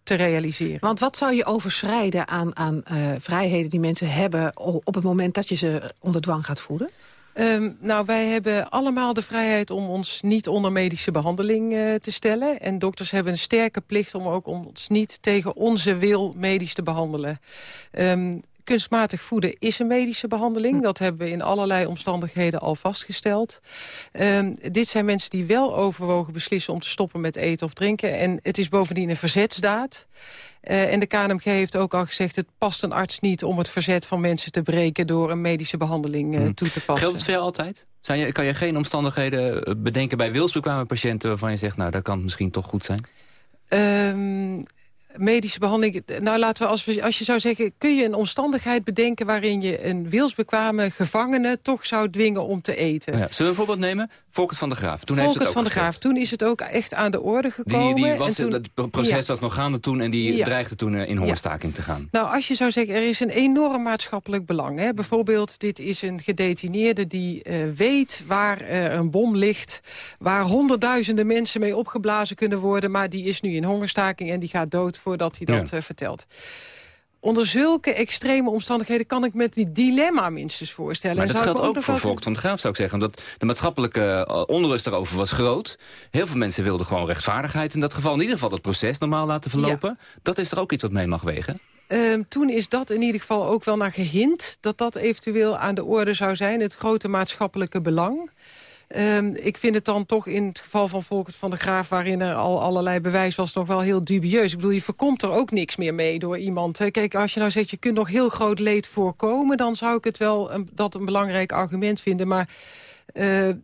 te realiseren. Want wat zou je overschrijden aan, aan eh, vrijheden die mensen hebben... op het moment dat je ze onder dwang gaat voeden? Ehm, nou, wij hebben allemaal de vrijheid om ons niet onder medische behandeling eh, te stellen. En dokters hebben een sterke plicht om ook ons niet tegen onze wil medisch te behandelen. Ehm, kunstmatig voeden is een medische behandeling. Dat hebben we in allerlei omstandigheden al vastgesteld. Um, dit zijn mensen die wel overwogen beslissen om te stoppen met eten of drinken. En het is bovendien een verzetsdaad. Uh, en de KNMG heeft ook al gezegd... het past een arts niet om het verzet van mensen te breken... door een medische behandeling uh, toe te passen. Geldt het veel altijd? Zijn je, kan je geen omstandigheden bedenken bij wilsbekwame patiënten... waarvan je zegt, nou, dat kan het misschien toch goed zijn? Um, medische behandeling... Nou, laten we als, we, als je zou zeggen... kun je een omstandigheid bedenken waarin je een wilsbekwame gevangene... toch zou dwingen om te eten? Ja. Zullen we een voorbeeld nemen? Volkert van der Graaf. Toen Volkert heeft het van der Graaf. Toen is het ook echt aan de orde gekomen. Die, die was, toen, het proces ja. was nog gaande toen... en die ja. dreigde toen in hongerstaking ja. te gaan. Nou, als je zou zeggen, er is een enorm maatschappelijk belang. Hè? Bijvoorbeeld, dit is een gedetineerde die uh, weet waar uh, een bom ligt... waar honderdduizenden mensen mee opgeblazen kunnen worden... maar die is nu in hongerstaking en die gaat dood voordat hij dat uh, vertelt onder zulke extreme omstandigheden kan ik me die dilemma minstens voorstellen. Maar dat geldt ook, ook voor Volk van de Graaf, zou ik zeggen. Omdat de maatschappelijke onrust daarover was groot. Heel veel mensen wilden gewoon rechtvaardigheid in dat geval. In ieder geval het proces normaal laten verlopen. Ja. Dat is er ook iets wat mee mag wegen. Um, toen is dat in ieder geval ook wel naar gehind... dat dat eventueel aan de orde zou zijn, het grote maatschappelijke belang... Um, ik vind het dan toch in het geval van Volkert van der Graaf... waarin er al allerlei bewijs was, nog wel heel dubieus. Ik bedoel, je voorkomt er ook niks meer mee door iemand. Kijk, als je nou zegt, je kunt nog heel groot leed voorkomen... dan zou ik het wel een, dat een belangrijk argument vinden. Maar uh, uh,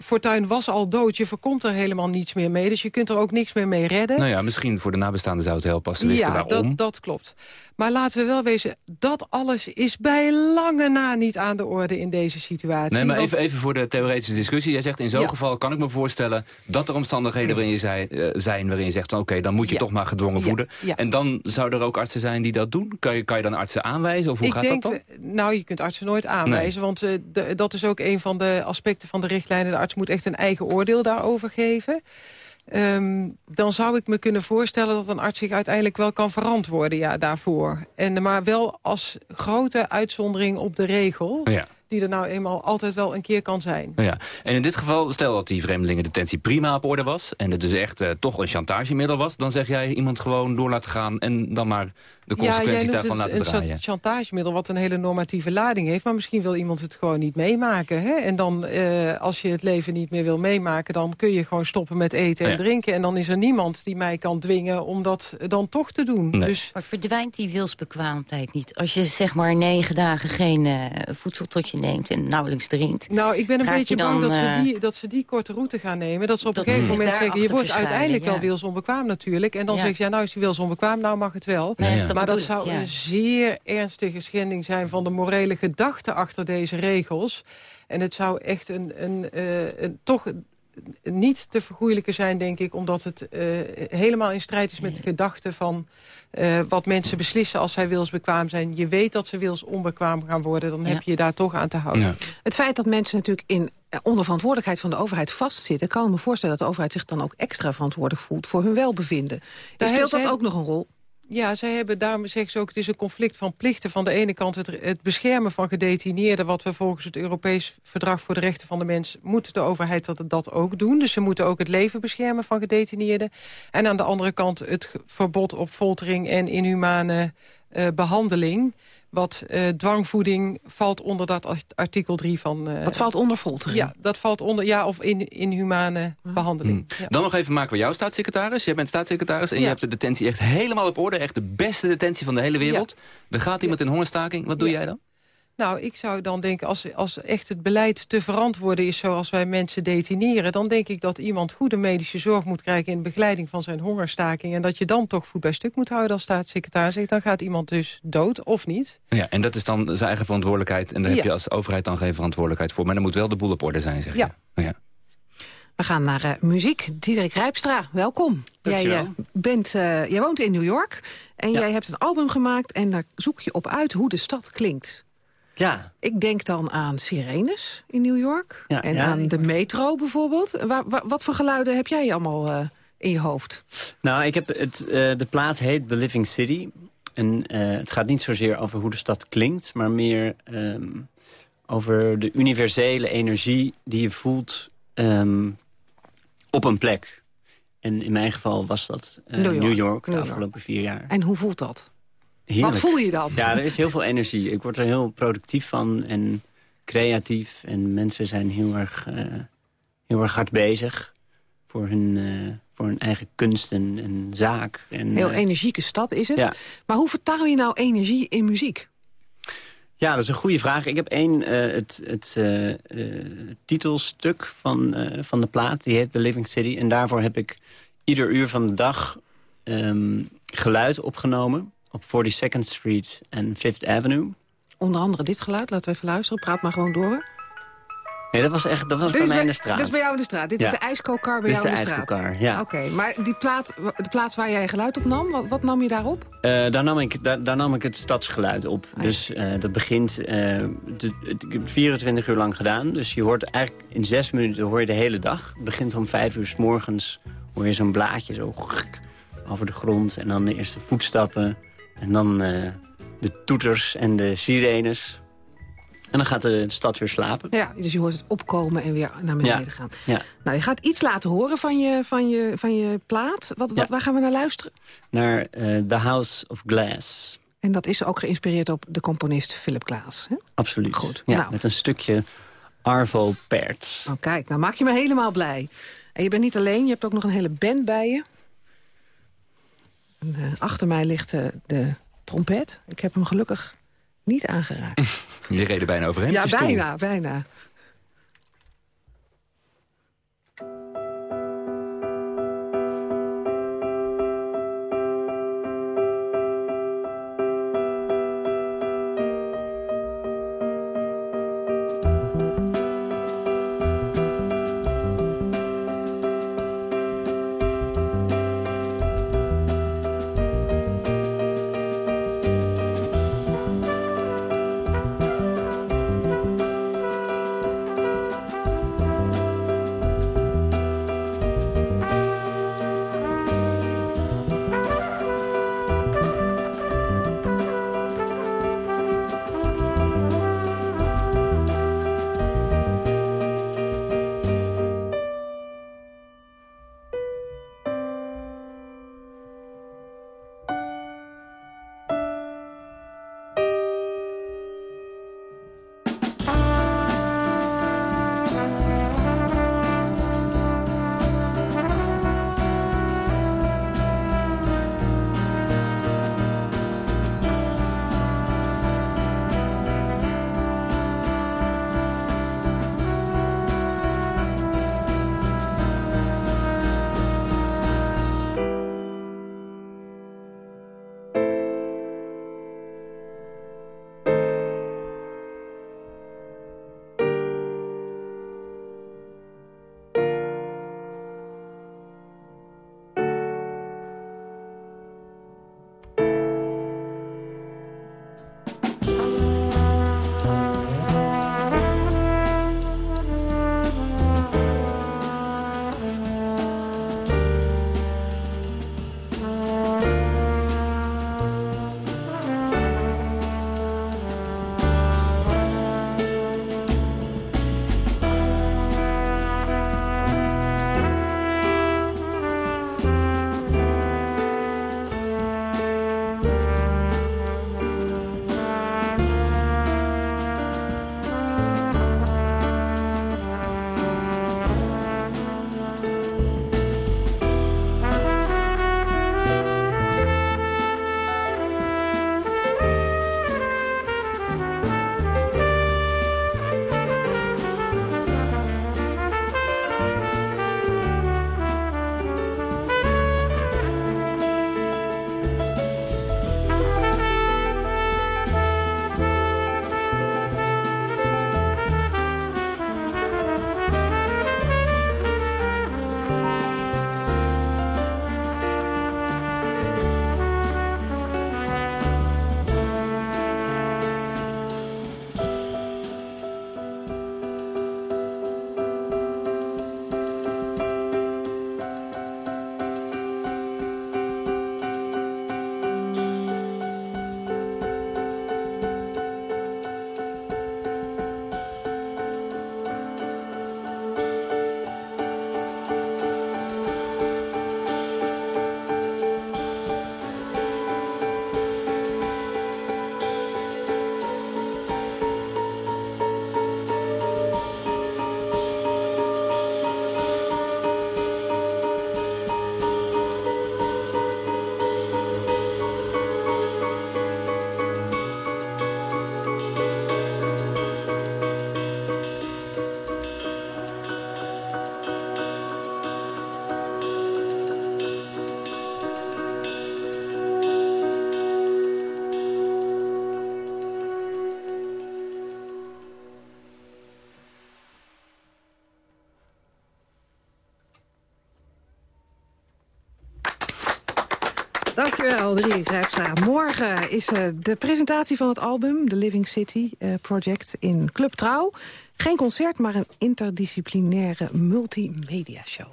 Fortuyn was al dood, je voorkomt er helemaal niets meer mee. Dus je kunt er ook niks meer mee redden. Nou ja, misschien voor de nabestaanden zou het helpen als ze wisten ja, waarom. Dat, dat klopt. Maar laten we wel wezen, dat alles is bij lange na niet aan de orde in deze situatie. Nee, maar Want... even, even voor de theoretische discussie. Jij zegt in zo'n ja. geval kan ik me voorstellen dat er omstandigheden waarin je zei, uh, zijn... waarin je zegt, oké, okay, dan moet je ja. toch maar gedwongen voeden. Ja. En dan zouden er ook artsen zijn die dat doen? Kan je, kan je dan artsen aanwijzen of hoe ik gaat denk, dat dan? Nou, je kunt artsen nooit aanwijzen. Nee. Want uh, de, dat is ook een van de aspecten van de richtlijnen. De arts moet echt een eigen oordeel daarover geven. Um, dan zou ik me kunnen voorstellen dat een arts zich uiteindelijk wel kan verantwoorden ja, daarvoor. En, maar wel als grote uitzondering op de regel. Ja die er nou eenmaal altijd wel een keer kan zijn. Ja. En in dit geval, stel dat die vreemdelingendetentie prima op orde was... en het dus echt uh, toch een chantagemiddel was... dan zeg jij iemand gewoon door laten gaan... en dan maar de consequenties ja, daarvan laten draaien. Een chantagemiddel wat een hele normatieve lading heeft... maar misschien wil iemand het gewoon niet meemaken. Hè? En dan, uh, als je het leven niet meer wil meemaken... dan kun je gewoon stoppen met eten en ja. drinken... en dan is er niemand die mij kan dwingen om dat dan toch te doen. Nee. Dus... Maar verdwijnt die wilsbekwaamheid niet? Als je zeg maar negen dagen geen uh, voedsel tot je neemt en nauwelijks drinkt. Nou, ik ben een beetje dan, bang dat, we die, dat we die korte route gaan nemen. Dat ze op dat een gegeven moment zeggen, je wordt uiteindelijk ja. wel wilsonbekwaam natuurlijk. En dan ja. zeg je, ja, nou is die wilsonbekwaam, nou mag het wel. Nee, ja. Maar dat zou een zeer ernstige schending zijn van de morele gedachte achter deze regels. En het zou echt een, een, uh, een toch niet te vergoeilijken zijn, denk ik... omdat het uh, helemaal in strijd is met de gedachte van... Uh, wat mensen beslissen als zij wilsbekwaam zijn. Je weet dat ze wilsonbekwaam gaan worden. Dan ja. heb je je daar toch aan te houden. Ja. Het feit dat mensen natuurlijk in, onder verantwoordelijkheid van de overheid vastzitten... kan ik me voorstellen dat de overheid zich dan ook extra verantwoordelijk voelt... voor hun welbevinden. Daar speelt dat ook nog een rol? Ja, zij hebben, daarom zeggen ze ook, het is een conflict van plichten. Van de ene kant het, beschermen van gedetineerden... wat we volgens het Europees Verdrag voor de Rechten van de Mens... moet de overheid dat, dat ook doen. Dus ze moeten ook het leven beschermen van gedetineerden. En aan de andere kant het verbod op foltering en inhumane uh, behandeling... Wat uh, dwangvoeding valt onder dat artikel 3 van... Uh, dat valt onder foltering? Ja, dat valt onder, ja of in, inhumane Hm. behandeling. Hmm. Ja. Dan nog even maken we jou staatssecretaris. Jij bent staatssecretaris en Ja. je hebt de detentie echt helemaal op orde. Echt de beste detentie van de hele wereld. Er gaat iemand in hongerstaking. Wat doe Ja. jij dan? Nou, ik zou dan denken, als, als echt het beleid te verantwoorden is... zoals wij mensen detineren... dan denk ik dat iemand goede medische zorg moet krijgen... in begeleiding van zijn hongerstaking. En dat je dan toch voet bij stuk moet houden als staatssecretaris. Dan gaat iemand dus dood, of niet. Ja, en dat is dan zijn eigen verantwoordelijkheid. En daar heb Ja. je als overheid dan geen verantwoordelijkheid voor. Maar dan moet wel de boel op orde zijn, zeg je. Ja. ja. We gaan naar eh, muziek. Diederik Rijpstra, welkom. Jij, eh, bent, eh, jij woont in New York en Ja. jij hebt een album gemaakt... en daar zoek je op uit hoe de stad klinkt. Ja, Ik denk dan aan sirenes in New York Ja, en ja. aan de metro bijvoorbeeld. Wat voor geluiden heb jij allemaal eh, in je hoofd? nou, ik heb het, eh, de plaats heet The Living City. En eh, het gaat niet zozeer over hoe de stad klinkt... maar meer ehm, over de universele energie die je voelt ehm, op een plek. En in mijn geval was dat New York. New York, de New York. afgelopen vier jaar. En hoe voelt dat? Heerlijk. Wat voel je dan? Ja, er is heel veel energie. Ik word er heel productief van en creatief. En mensen zijn heel erg, uh, heel erg hard bezig voor hun, uh, voor hun eigen kunst en, en zaak. En, heel energieke stad is het. Ja. Maar hoe vertaal je nou energie in muziek? Ja, dat is een goede vraag. Ik heb één, het, het titelstuk van, van de plaat. Die heet The Living City. En daarvoor heb ik ieder uur van de dag um, geluid opgenomen. Op 42nd Street en 5th Avenue. Onder andere dit geluid. Laten we even luisteren. Praat maar gewoon door. Nee, dat was echt dat was bij mij in de straat. Dit is bij jou in de straat. Dit ja. is de ijskookkar bij dit jou in de de straat. ja. Oké, okay, maar die plaat, de plaats waar jij geluid op nam, wat, wat nam je daarop? Uh, daar, nam ik, daar, daar, nam ik het stadsgeluid op. Ah, dus uh, dat begint... Uh, de, ik heb het 24 uur lang gedaan. Dus je hoort eigenlijk in zes minuten hoor je de hele dag. Het begint om vijf uur s morgens. Hoor je zo'n blaadje zo over de grond. En dan de eerste voetstappen. En dan de toeters en de sirenes. En dan gaat de stad weer slapen. Ja, dus je hoort het opkomen en weer naar beneden ja. gaan. Ja. Nou, je gaat iets laten horen van je, van je, van je plaat. Wat, wat, Ja. Waar gaan we naar luisteren? Naar uh, The House of Glass. En dat is ook geïnspireerd op de componist Philip Glass. Hè? Absoluut. Goed. Ja, nou. met een stukje Arvo Pärt. Oh, kijk, nou maak je me helemaal blij. En je bent niet alleen, je hebt ook nog een hele band bij je. En, uh, achter mij ligt uh, de trompet. Ik heb hem gelukkig niet aangeraakt. Je reden bijna overheen. Ja, bijna, bijna. Dankjewel, Drie Grijpstra. Morgen is uh, de presentatie van het album, The Living City uh, Project, in Club Trouw. Geen concert, maar een interdisciplinaire multimedia show.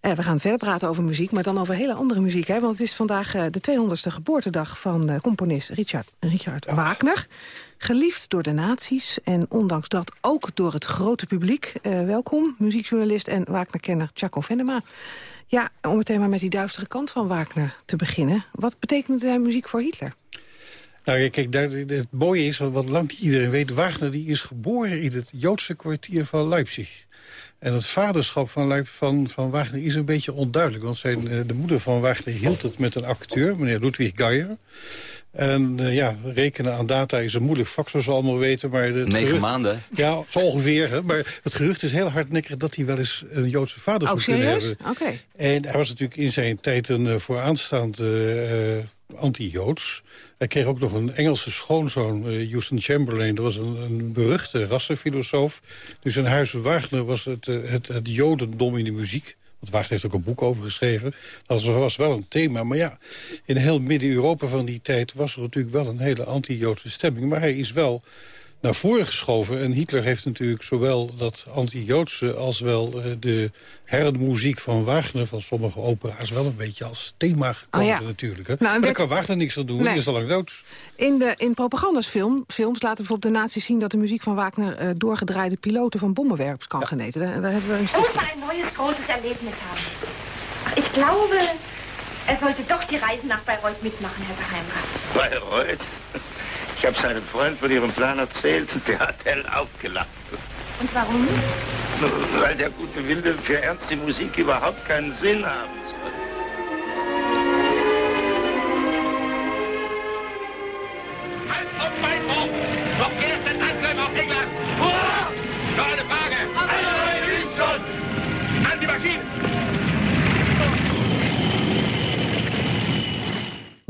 Uh, we gaan verder praten over muziek, maar dan over hele andere muziek. Hè? Want het is vandaag de 200ste geboortedag van componist Richard, Richard Wagner. Geliefd door de naties en ondanks dat ook door het grote publiek. welkom, muziekjournalist en Wagner-kenner Chaco Venema. Ja, om meteen maar met die duistere kant van Wagner te beginnen. Wat betekende zijn muziek voor Hitler? Nou, kijk, het mooie is, wat lang niet iedereen weet... Wagner die is geboren in het Joodse kwartier van Leipzig. En het vaderschap van, van, van Wagner is een beetje onduidelijk. Want zijn, eh, de moeder van Wagner hield het met een acteur, meneer Ludwig Geyer. En uh, ja, rekenen aan data is een moeilijk vak, zoals we allemaal weten. Maar Negen gerucht, maanden? Ja, zo ongeveer. Hè, maar het gerucht is heel hardnekkig dat hij wel eens een Joodse vader zou oh, kunnen hebben. Oké. En hij was natuurlijk in zijn tijd een uh, vooraanstaand uh, anti-Joods. Hij kreeg ook nog een Engelse schoonzoon, Houston Chamberlain. Dat was een, beruchte rassenfilosoof. Dus in Huis Wagner was het, het, het jodendom in de muziek. Want Wagner heeft ook een boek over geschreven. Dat was wel een thema. Maar ja, in heel Midden-Europa van die tijd... was er natuurlijk wel een hele anti-Joodse stemming. Maar hij is wel naar voren geschoven. En Hitler heeft natuurlijk zowel dat anti-Joodse... als wel uh, de herrenmuziek van Wagner, van sommige opera's... wel een beetje als thema gekozen oh ja. natuurlijk. Hè. Nou, maar werd... daar kan Wagner niks aan doen, Nee. hij is al lang dood. In, de, in propagandasfilms films laten bijvoorbeeld de nazi's zien... dat de muziek van Wagner eh, doorgedraaide piloten van bommenwerpers kan geneten. Daar, daar hebben we een stukje. muss ein neues großes Erlebnis. Ach, Ich glaube, er sollte doch die Reise nach Bayreuth mitmachen, Herr Geheimrat. Bayreuth? Ich habe seinem Freund von Ihrem Plan erzählt und der hat hell aufgelacht. Und warum? Weil der gute Wilde für ernste Musik überhaupt keinen Sinn haben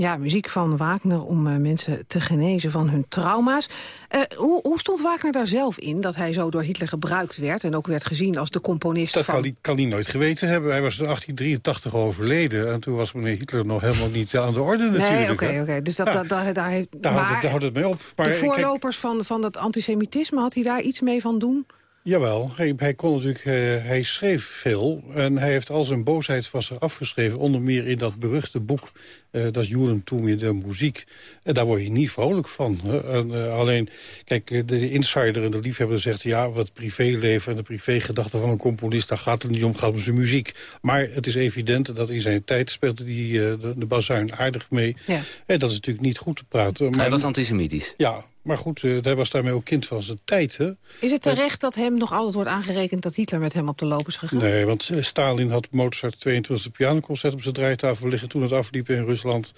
Ja, muziek van Wagner om eh, mensen te genezen van hun trauma's. Eh, hoe, hoe stond Wagner daar zelf in dat hij zo door Hitler gebruikt werd... en ook werd gezien als de componist Dat van... kan hij, kan hij nooit geweten hebben. Hij was in 1883 overleden. En toen was meneer Hitler nog helemaal niet aan de orde natuurlijk. Nee, oké, oké. Dus dat, Ja, dat, dat, daar heeft... daar, houdt maar het, daar houdt het mee op. Maar de kijk, voorlopers van, van dat antisemitisme, had hij daar iets mee van doen? Jawel, hij, hij kon natuurlijk, eh, hij schreef veel en hij heeft al zijn boosheid was er afgeschreven. Onder meer in dat beruchte boek, eh, dat is Judentum in de muziek. En daar word je niet vrolijk van. En, eh, alleen, kijk, de insider en de liefhebber zegt... ja, wat privéleven en de privégedachten van een componist... daar gaat het niet om, gaat om zijn muziek. Maar het is evident dat in zijn tijd speelde die, eh, de, de bazuin aardig mee. Ja. En dat is natuurlijk niet goed te praten. Maar, Hij was antisemitisch. Ja, maar goed, eh, hij was daarmee ook kind van zijn tijd, hè. Is het terecht dat hem nog altijd wordt aangerekend... dat Hitler met hem op de loop is gegaan? Nee, want eh, Stalin had Mozart 22e pianoconcert op zijn draaitafel liggen toen het afliep in Rusland.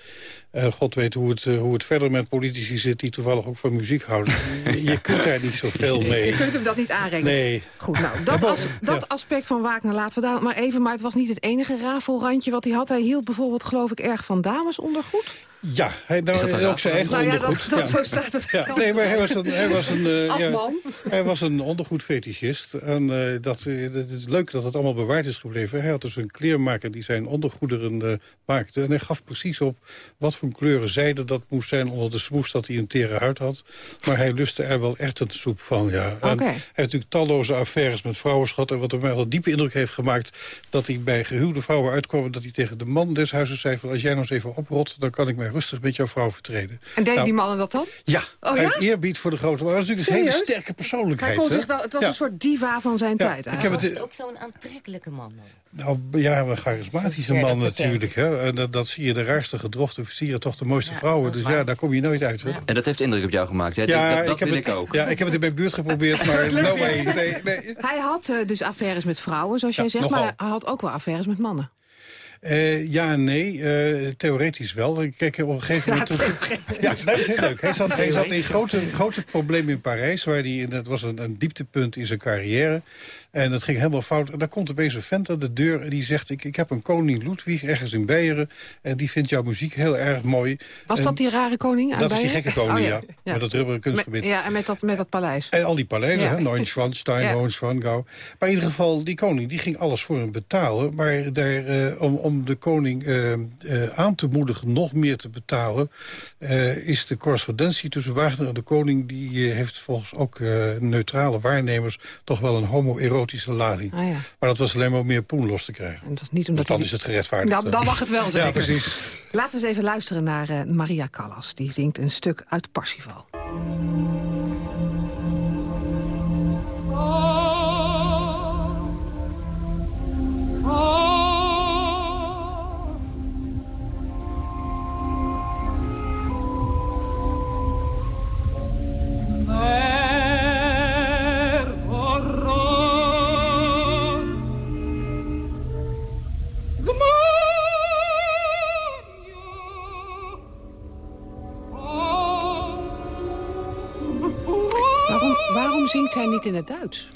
En God weet hoe het, eh, hoe het verder met politici zit die toevallig ook van muziek houden. je kunt daar niet zoveel mee. Je kunt hem dat niet aanrekenen. Nee. Goed, nou, dat, as- dat aspect van Wagner laten we daar maar even... maar het was niet het enige rafelrandje wat hij had. Hij hield bijvoorbeeld, geloof ik, erg van damesondergoed. Ja, hij, nou, Is dat een ook zijn eigen Nou ja, ondergoed. dat, dat, zo staat het. Ja, nee, maar hij was een, hij was een, eh, ja, hij was een ondergoedfetischist. En eh, dat, eh, dat is leuk dat het allemaal bewaard is gebleven. Hij had dus een kleermaker die zijn ondergoederen eh, maakte. En hij gaf precies op wat voor kleuren zijde dat moest zijn... onder de smoes dat hij een tere huid had. Maar hij lustte er wel echt een soep van, ja. En Oké. Hij heeft natuurlijk talloze affaires met vrouwen gehad. En wat er mij wel diepe indruk heeft gemaakt... dat hij bij gehuwde vrouwen uitkwam... dat hij tegen de man des huizes zei van... als jij nou eens even oprot, dan kan ik mij rustig met jouw vrouw vertreden. En deden Nou, die mannen dat dan? ja, Oh, hij ja? heeft eerbied voor de grote... Maar dat is natuurlijk een hele sterke persoonlijkheid. Hij kon zich wel, het was Ja. een soort diva van zijn Ja, tijd ik eigenlijk. heb Was het- het ook zo'n aantrekkelijke man? Nou, ja, een charismatische man dat natuurlijk. Hè? En dat, dat zie je de raarste gedrochten, zie je toch de mooiste vrouwen. Dus ja, daar kom je nooit uit. Hè? En dat heeft indruk op jou gemaakt, hè? Ja, dat dat heb wil het, ik ook. Ja, ik heb het in mijn buurt geprobeerd, maar no way. Nee, nee. Hij had eh, dus affaires met vrouwen, zoals jij zegt... nogal. maar hij had ook wel affaires met mannen. Eh, ja en nee, eh, theoretisch wel. Kijk, op een gegeven moment... Ja, dat is heel leuk. Hij zat, hij zat in grote, grote problemen in Parijs. Waar hij, en dat was een, een dieptepunt in zijn carrière. En dat ging helemaal fout. En daar komt opeens een vent aan de deur en die zegt... ik, ik heb een koning Ludwig ergens in Beieren... en die vindt jouw muziek heel erg mooi. Was En dat die rare koning aan Dat is die gekke koning, Oh, ja. Met dat rubberen kunstgebied. Ja, en met dat, met dat paleis. En al die paleizen, Ja. Neuschwanstein, Ja. Hohenschwangau. Maar in ieder geval, die koning die ging alles voor hem betalen. Maar daar, eh, om, om de koning eh, eh, aan te moedigen nog meer te betalen... is de correspondentie tussen Wagner en de koning... die heeft volgens ook neutrale waarnemers... toch wel een lading. Ah, ja. Maar dat was alleen maar om meer poen los te krijgen. En dat is niet omdat Dus dan is het gerechtvaardigd. Nou, dan mag het wel, zeker. Ja, precies. Laten we eens even luisteren naar eh, Maria Callas. Die zingt een stuk uit Parsifal. Zingt zij niet in het Duits?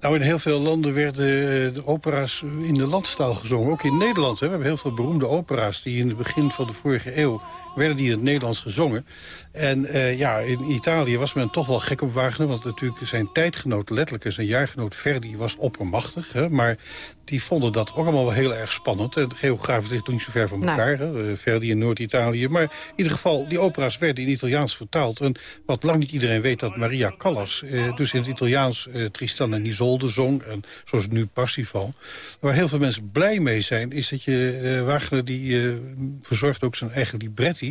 Nou, in heel veel landen werden eh, de opera's in de landstaal gezongen. Ook in Nederland. Hè. We hebben heel veel beroemde opera's die in het begin van de vorige eeuw... werden die in het Nederlands gezongen. En eh, ja, in Italië was men toch wel gek op Wagner... want natuurlijk zijn tijdgenoot, letterlijk zijn jaargenoot Verdi... was oppermachtig, hè, maar die vonden dat ook allemaal wel heel erg spannend. En geografisch ligt het niet zo ver van Nee. elkaar, hè, eh, Verdi in Noord-Italië. Maar in ieder geval, die opera's werden in Italiaans vertaald. En wat lang niet iedereen weet, dat Maria Callas... Eh, dus in het Italiaans eh, Tristan en Isolde zong... en zoals nu Parsifal. Waar heel veel mensen blij mee zijn, is dat je... eh, Wagner die verzorgt ook zijn eigen libretti.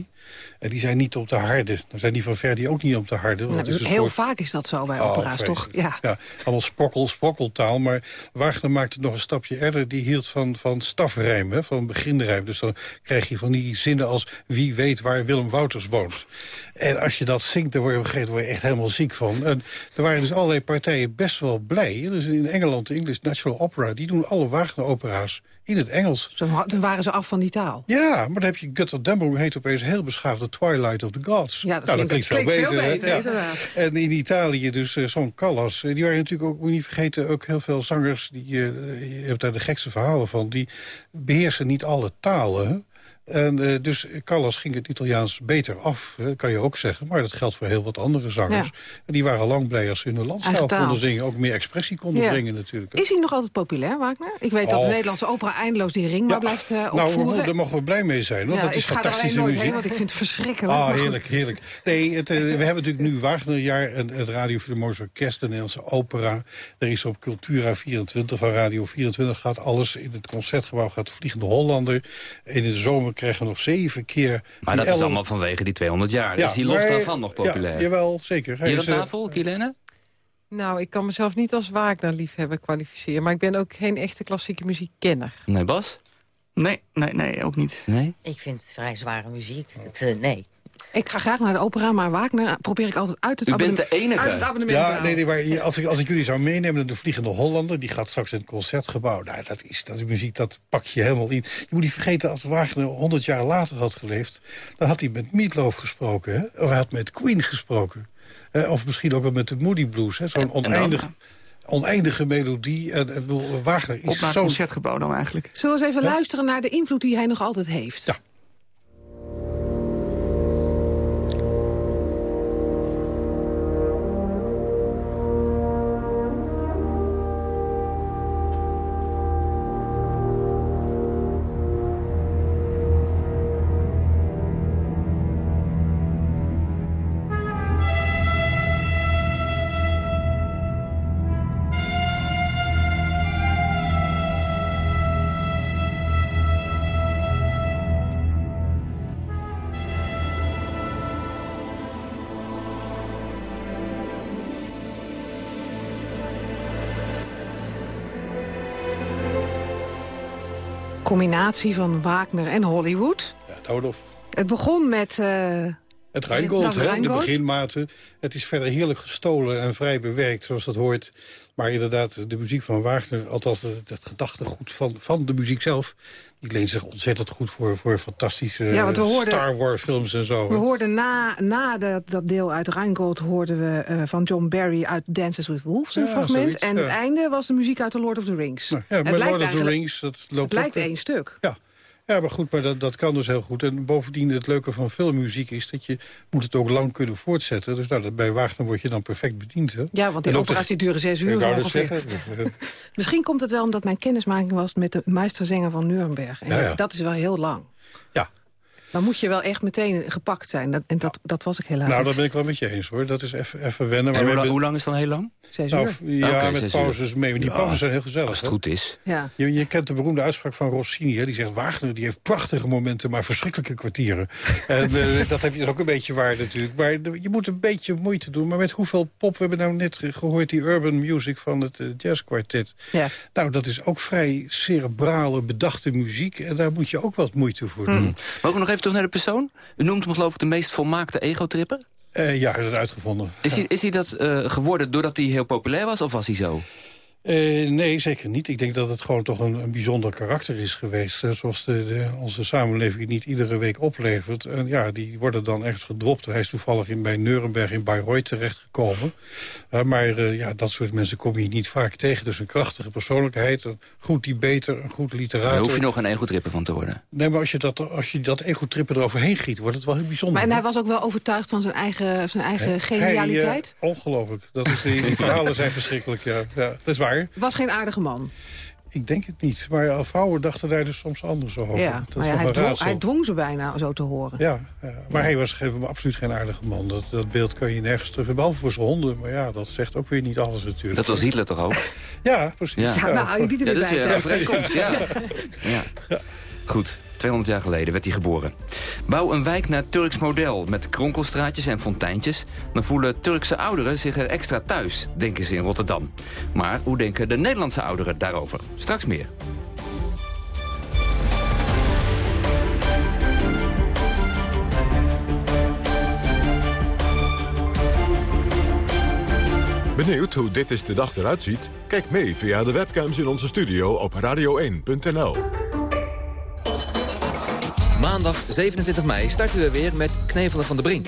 En die zijn niet op de harde. Dan zijn die van Verdi ook niet op de harde. want het is een Nou, Heel soort- vaak is dat zo bij Oh, opera's, toch? Ja. Ja, allemaal sprokkel, sprokkeltaal. Maar Wagner maakte nog een stapje eerder. Die hield van, van stafrijm, hè, van beginrijm. Dus dan krijg je van die zinnen als... wie weet waar Willem Wouters woont. En als je dat zingt, dan word je op een gegeven moment echt helemaal ziek van. En er waren dus allerlei partijen best wel blij. Dus in Engeland, de English National Opera... die doen alle Wagner-opera's in het Engels. Dan waren ze af van die taal. Ja, maar dan heb je Götterdämmerung heet opeens heel beschaafd The Twilight of the Gods. Ja, dat Nou, klinkt- veel klinkt veel beter. Ja. En in Italië dus eh, zo'n Callas. die waren natuurlijk ook, moet je niet vergeten, ook heel veel zangers... die, eh, je hebt daar de gekste verhalen van... die beheersen niet alle talen. En eh, dus Callas ging het Italiaans beter af, hè, kan je ook zeggen. Maar dat geldt voor heel wat andere zangers. En die waren lang blij als ze in hun landstaal konden zingen. Ook meer expressie konden Ja. brengen natuurlijk. Is hij nog altijd populair, Wagner? Ik weet dat de Oh. Nederlandse opera eindeloos die ring maar blijft Nou, opvoeren. daar mogen we blij mee zijn. Want dat is ik ga er alleen fantastische nooit muziek. heen, want ik vind het verschrikkelijk. Ah, heerlijk, heerlijk. Nee, het, eh, we hebben natuurlijk nu Wagnerjaar en het Radio Philharmonisch Orkest, de Nederlandse opera. Er is op Cultura 24 van Radio 24 gaat alles. In het concertgebouw gaat de Vliegende Hollander. En in de zomer krijgen we nog zeven keer... Maar dat is allemaal vanwege die 200 jaar. Ja, is die los maar- daarvan nog populair? Ja, jawel, zeker. Hij Hier aan is, eh, tafel, Kilene? Nou, ik kan mezelf niet als Wagner-liefhebber kwalificeren. Maar ik ben ook geen echte klassieke muziekkenner. Nee, Bas? Nee, nee, nee, ook niet. Nee? Ik vind het vrij zware muziek. Het, eh, nee. Ik ga graag naar de opera, maar Wagner probeer ik altijd uit het U bent abonnement- de enige. Uit het abonnement Ja, nee, nee, maar als ik, als ik jullie zou meenemen naar de Vliegende Hollander... die gaat straks in het Concertgebouw. Nou, dat is, dat is muziek, dat pak je helemaal in. Je moet niet vergeten, als Wagner 100 jaar later had geleefd... dan had hij met Meatloaf gesproken, hè? Of hij had met Queen gesproken. Eh, of misschien ook wel met de Moody Blues, hè? Zo'n En- en dan? oneindige, melodie. En, en, ik bedoel, Wagner Op naar is het zo'n... concertgebouw dan eigenlijk. Zullen we eens even luisteren naar de invloed die hij nog altijd heeft? Ja. Combinatie van Wagner en Hollywood. Ja, Dodolf. Het begon met eh, Het Rheingold, Dat hè, de beginmaten. Het is verder heerlijk gestolen en vrij bewerkt, zoals dat hoort. Maar inderdaad, de muziek van Wagner, althans het, gedachtegoed van, van de muziek zelf... die leent zich ontzettend goed voor, voor fantastische Ja, want we hoorden- Star Wars films en zo. We hoorden na, na dat, dat deel uit Rheingold hoorden we eh, van John Barry uit Dances with Wolves een Ja, fragment. zoiets, en ja. het einde was de muziek uit The Lord of the Rings. Ja, het lijkt Lord of the Rings, dat loopt Het lijkt één stuk. Ja. Ja, maar goed, maar dat, dat kan dus heel goed. En bovendien, het leuke van filmmuziek is dat je moet het ook lang kunnen voortzetten. Dus nou, dat, bij Wagner word je dan perfect bediend. Hè? Ja, want die En ook de- operatie duren zes uur ongeveer. zeggen. Misschien komt het wel omdat mijn kennismaking was met de meesterzanger van Nuremberg. En Ja, ja. dat is wel heel lang. Ja. Dan moet je wel echt meteen gepakt zijn. Dat, en dat, dat was ik helaas Nou, dat ben ik wel met je eens hoor. Dat is even even wennen. En Maar hoe, lang- hebben- hoe lang is dan heel lang? Zes Nou, uur. ja, met uur. pauzes mee. Maar die Ja, pauzes zijn heel gezellig. Als het goed is. Ja. Je, je kent de beroemde uitspraak van Rossini. Hè? Die zegt, Wagner die heeft prachtige momenten, maar verschrikkelijke kwartieren. en eh, dat heb je ook een beetje waar natuurlijk. Maar je moet een beetje moeite doen. Maar met hoeveel pop... We hebben nou net gehoord die urban music van het eh, jazzkwartet. Ja. Nou, dat is ook vrij cerebrale, bedachte muziek. En daar moet je ook wat moeite voor doen. Hmm. Mogen we nog even terug naar de persoon? U noemt hem geloof ik de meest volmaakte egotripper. Eh, ja, is het uitgevonden. Is hij, is hij dat eh, geworden doordat hij heel populair was of was hij zo? Eh, nee, zeker niet. Ik denk dat het gewoon toch een, een bijzonder karakter is geweest. hè, zoals de, de- onze samenleving het niet iedere week oplevert. En ja, die worden dan ergens gedropt. Hij is toevallig in, bij Nuremberg in Bayreuth terechtgekomen. Eh, maar eh, ja, dat soort mensen kom je niet vaak tegen. Dus een krachtige persoonlijkheid, een goed debater, een goed literator. Daar hoef je nog een egotripper van te worden. Nee, maar als je dat, als je dat ego-trippen eroverheen giet, wordt het wel heel bijzonder. Maar en hij was ook wel overtuigd van zijn eigen, zijn eigen Hij, genialiteit? ongelooflijk. Dat is, die, die verhalen zijn verschrikkelijk, ja. ja. Dat is waar. Was geen aardige man. Ik denk het niet. Maar vrouwen dachten daar dus soms anders over. Ja, dat is maar ja, nog hij, dwong, hij dwong ze bijna zo te horen. Ja, ja, maar hij was absoluut geen aardige man. Dat, dat beeld kan je nergens terug, behalve voor zijn honden. Maar ja, dat zegt ook weer niet alles natuurlijk. Dat was Hitler toch ook? Ja, precies. Ja. Ja, nou, die er Ja, weer dat bij is weer een thuis. overeenkomst, ja. ja. Goed, 200 jaar geleden werd hij geboren. Bouw een wijk naar Turks model met kronkelstraatjes en fonteintjes. Dan voelen Turkse ouderen zich er extra thuis, denken ze in Rotterdam. Maar hoe denken de Nederlandse ouderen daarover? Straks meer. Benieuwd hoe dit is de dag eruit ziet? Kijk mee via de webcams in onze studio op radio1.nl. Maandag 27 mei starten we weer met Knevelen van de Brink.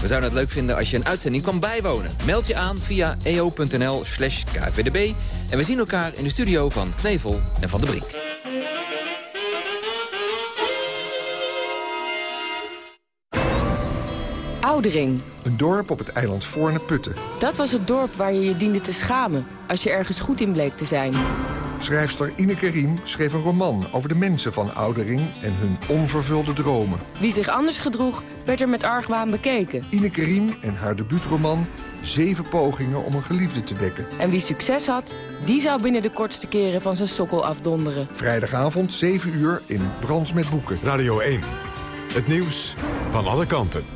We zouden het leuk vinden als je een uitzending kan bijwonen. Meld je aan via eo.nl slash kvdb. En we zien elkaar in de studio van Knevel en van de Brink. Oudering. Een dorp op het eiland Voorne-Putten. Dat was het dorp waar je je diende te schamen... als je ergens goed in bleek te zijn. Schrijfster Ineke Riem schreef een roman over de mensen van Oudering en hun onvervulde dromen. Wie zich anders gedroeg, werd er met argwaan bekeken. Ineke Riem en haar debuutroman Zeven pogingen om een geliefde te wekken. En wie succes had, die zou binnen de kortste keren van zijn sokkel afdonderen. Vrijdagavond 7 uur in Brands met Boeken. Radio 1. Het nieuws van alle kanten.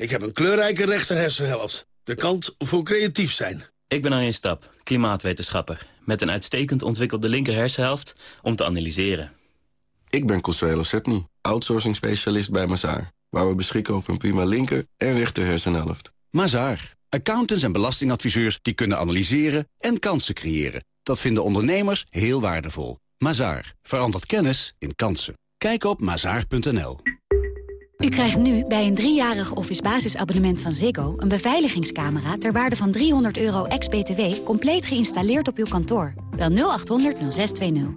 Ik heb een kleurrijke rechterhersenhelft. De kant voor creatief zijn. Ik ben Arjen Stap, klimaatwetenschapper... met een uitstekend ontwikkelde linker hersenhelft om te analyseren. Ik ben Consuelo Setny, outsourcing specialist bij Mazaar... waar we beschikken over een prima linker en rechter hersenhelft. Mazaar, accountants en belastingadviseurs die kunnen analyseren en kansen creëren. Dat vinden ondernemers heel waardevol. Mazaar, verandert kennis in kansen. Kijk op mazaar.nl. U krijgt nu bij een driejarig office basisabonnement van Ziggo... een beveiligingscamera ter waarde van 300 euro ex-BTW... compleet geïnstalleerd op uw kantoor. Bel 0800 0620.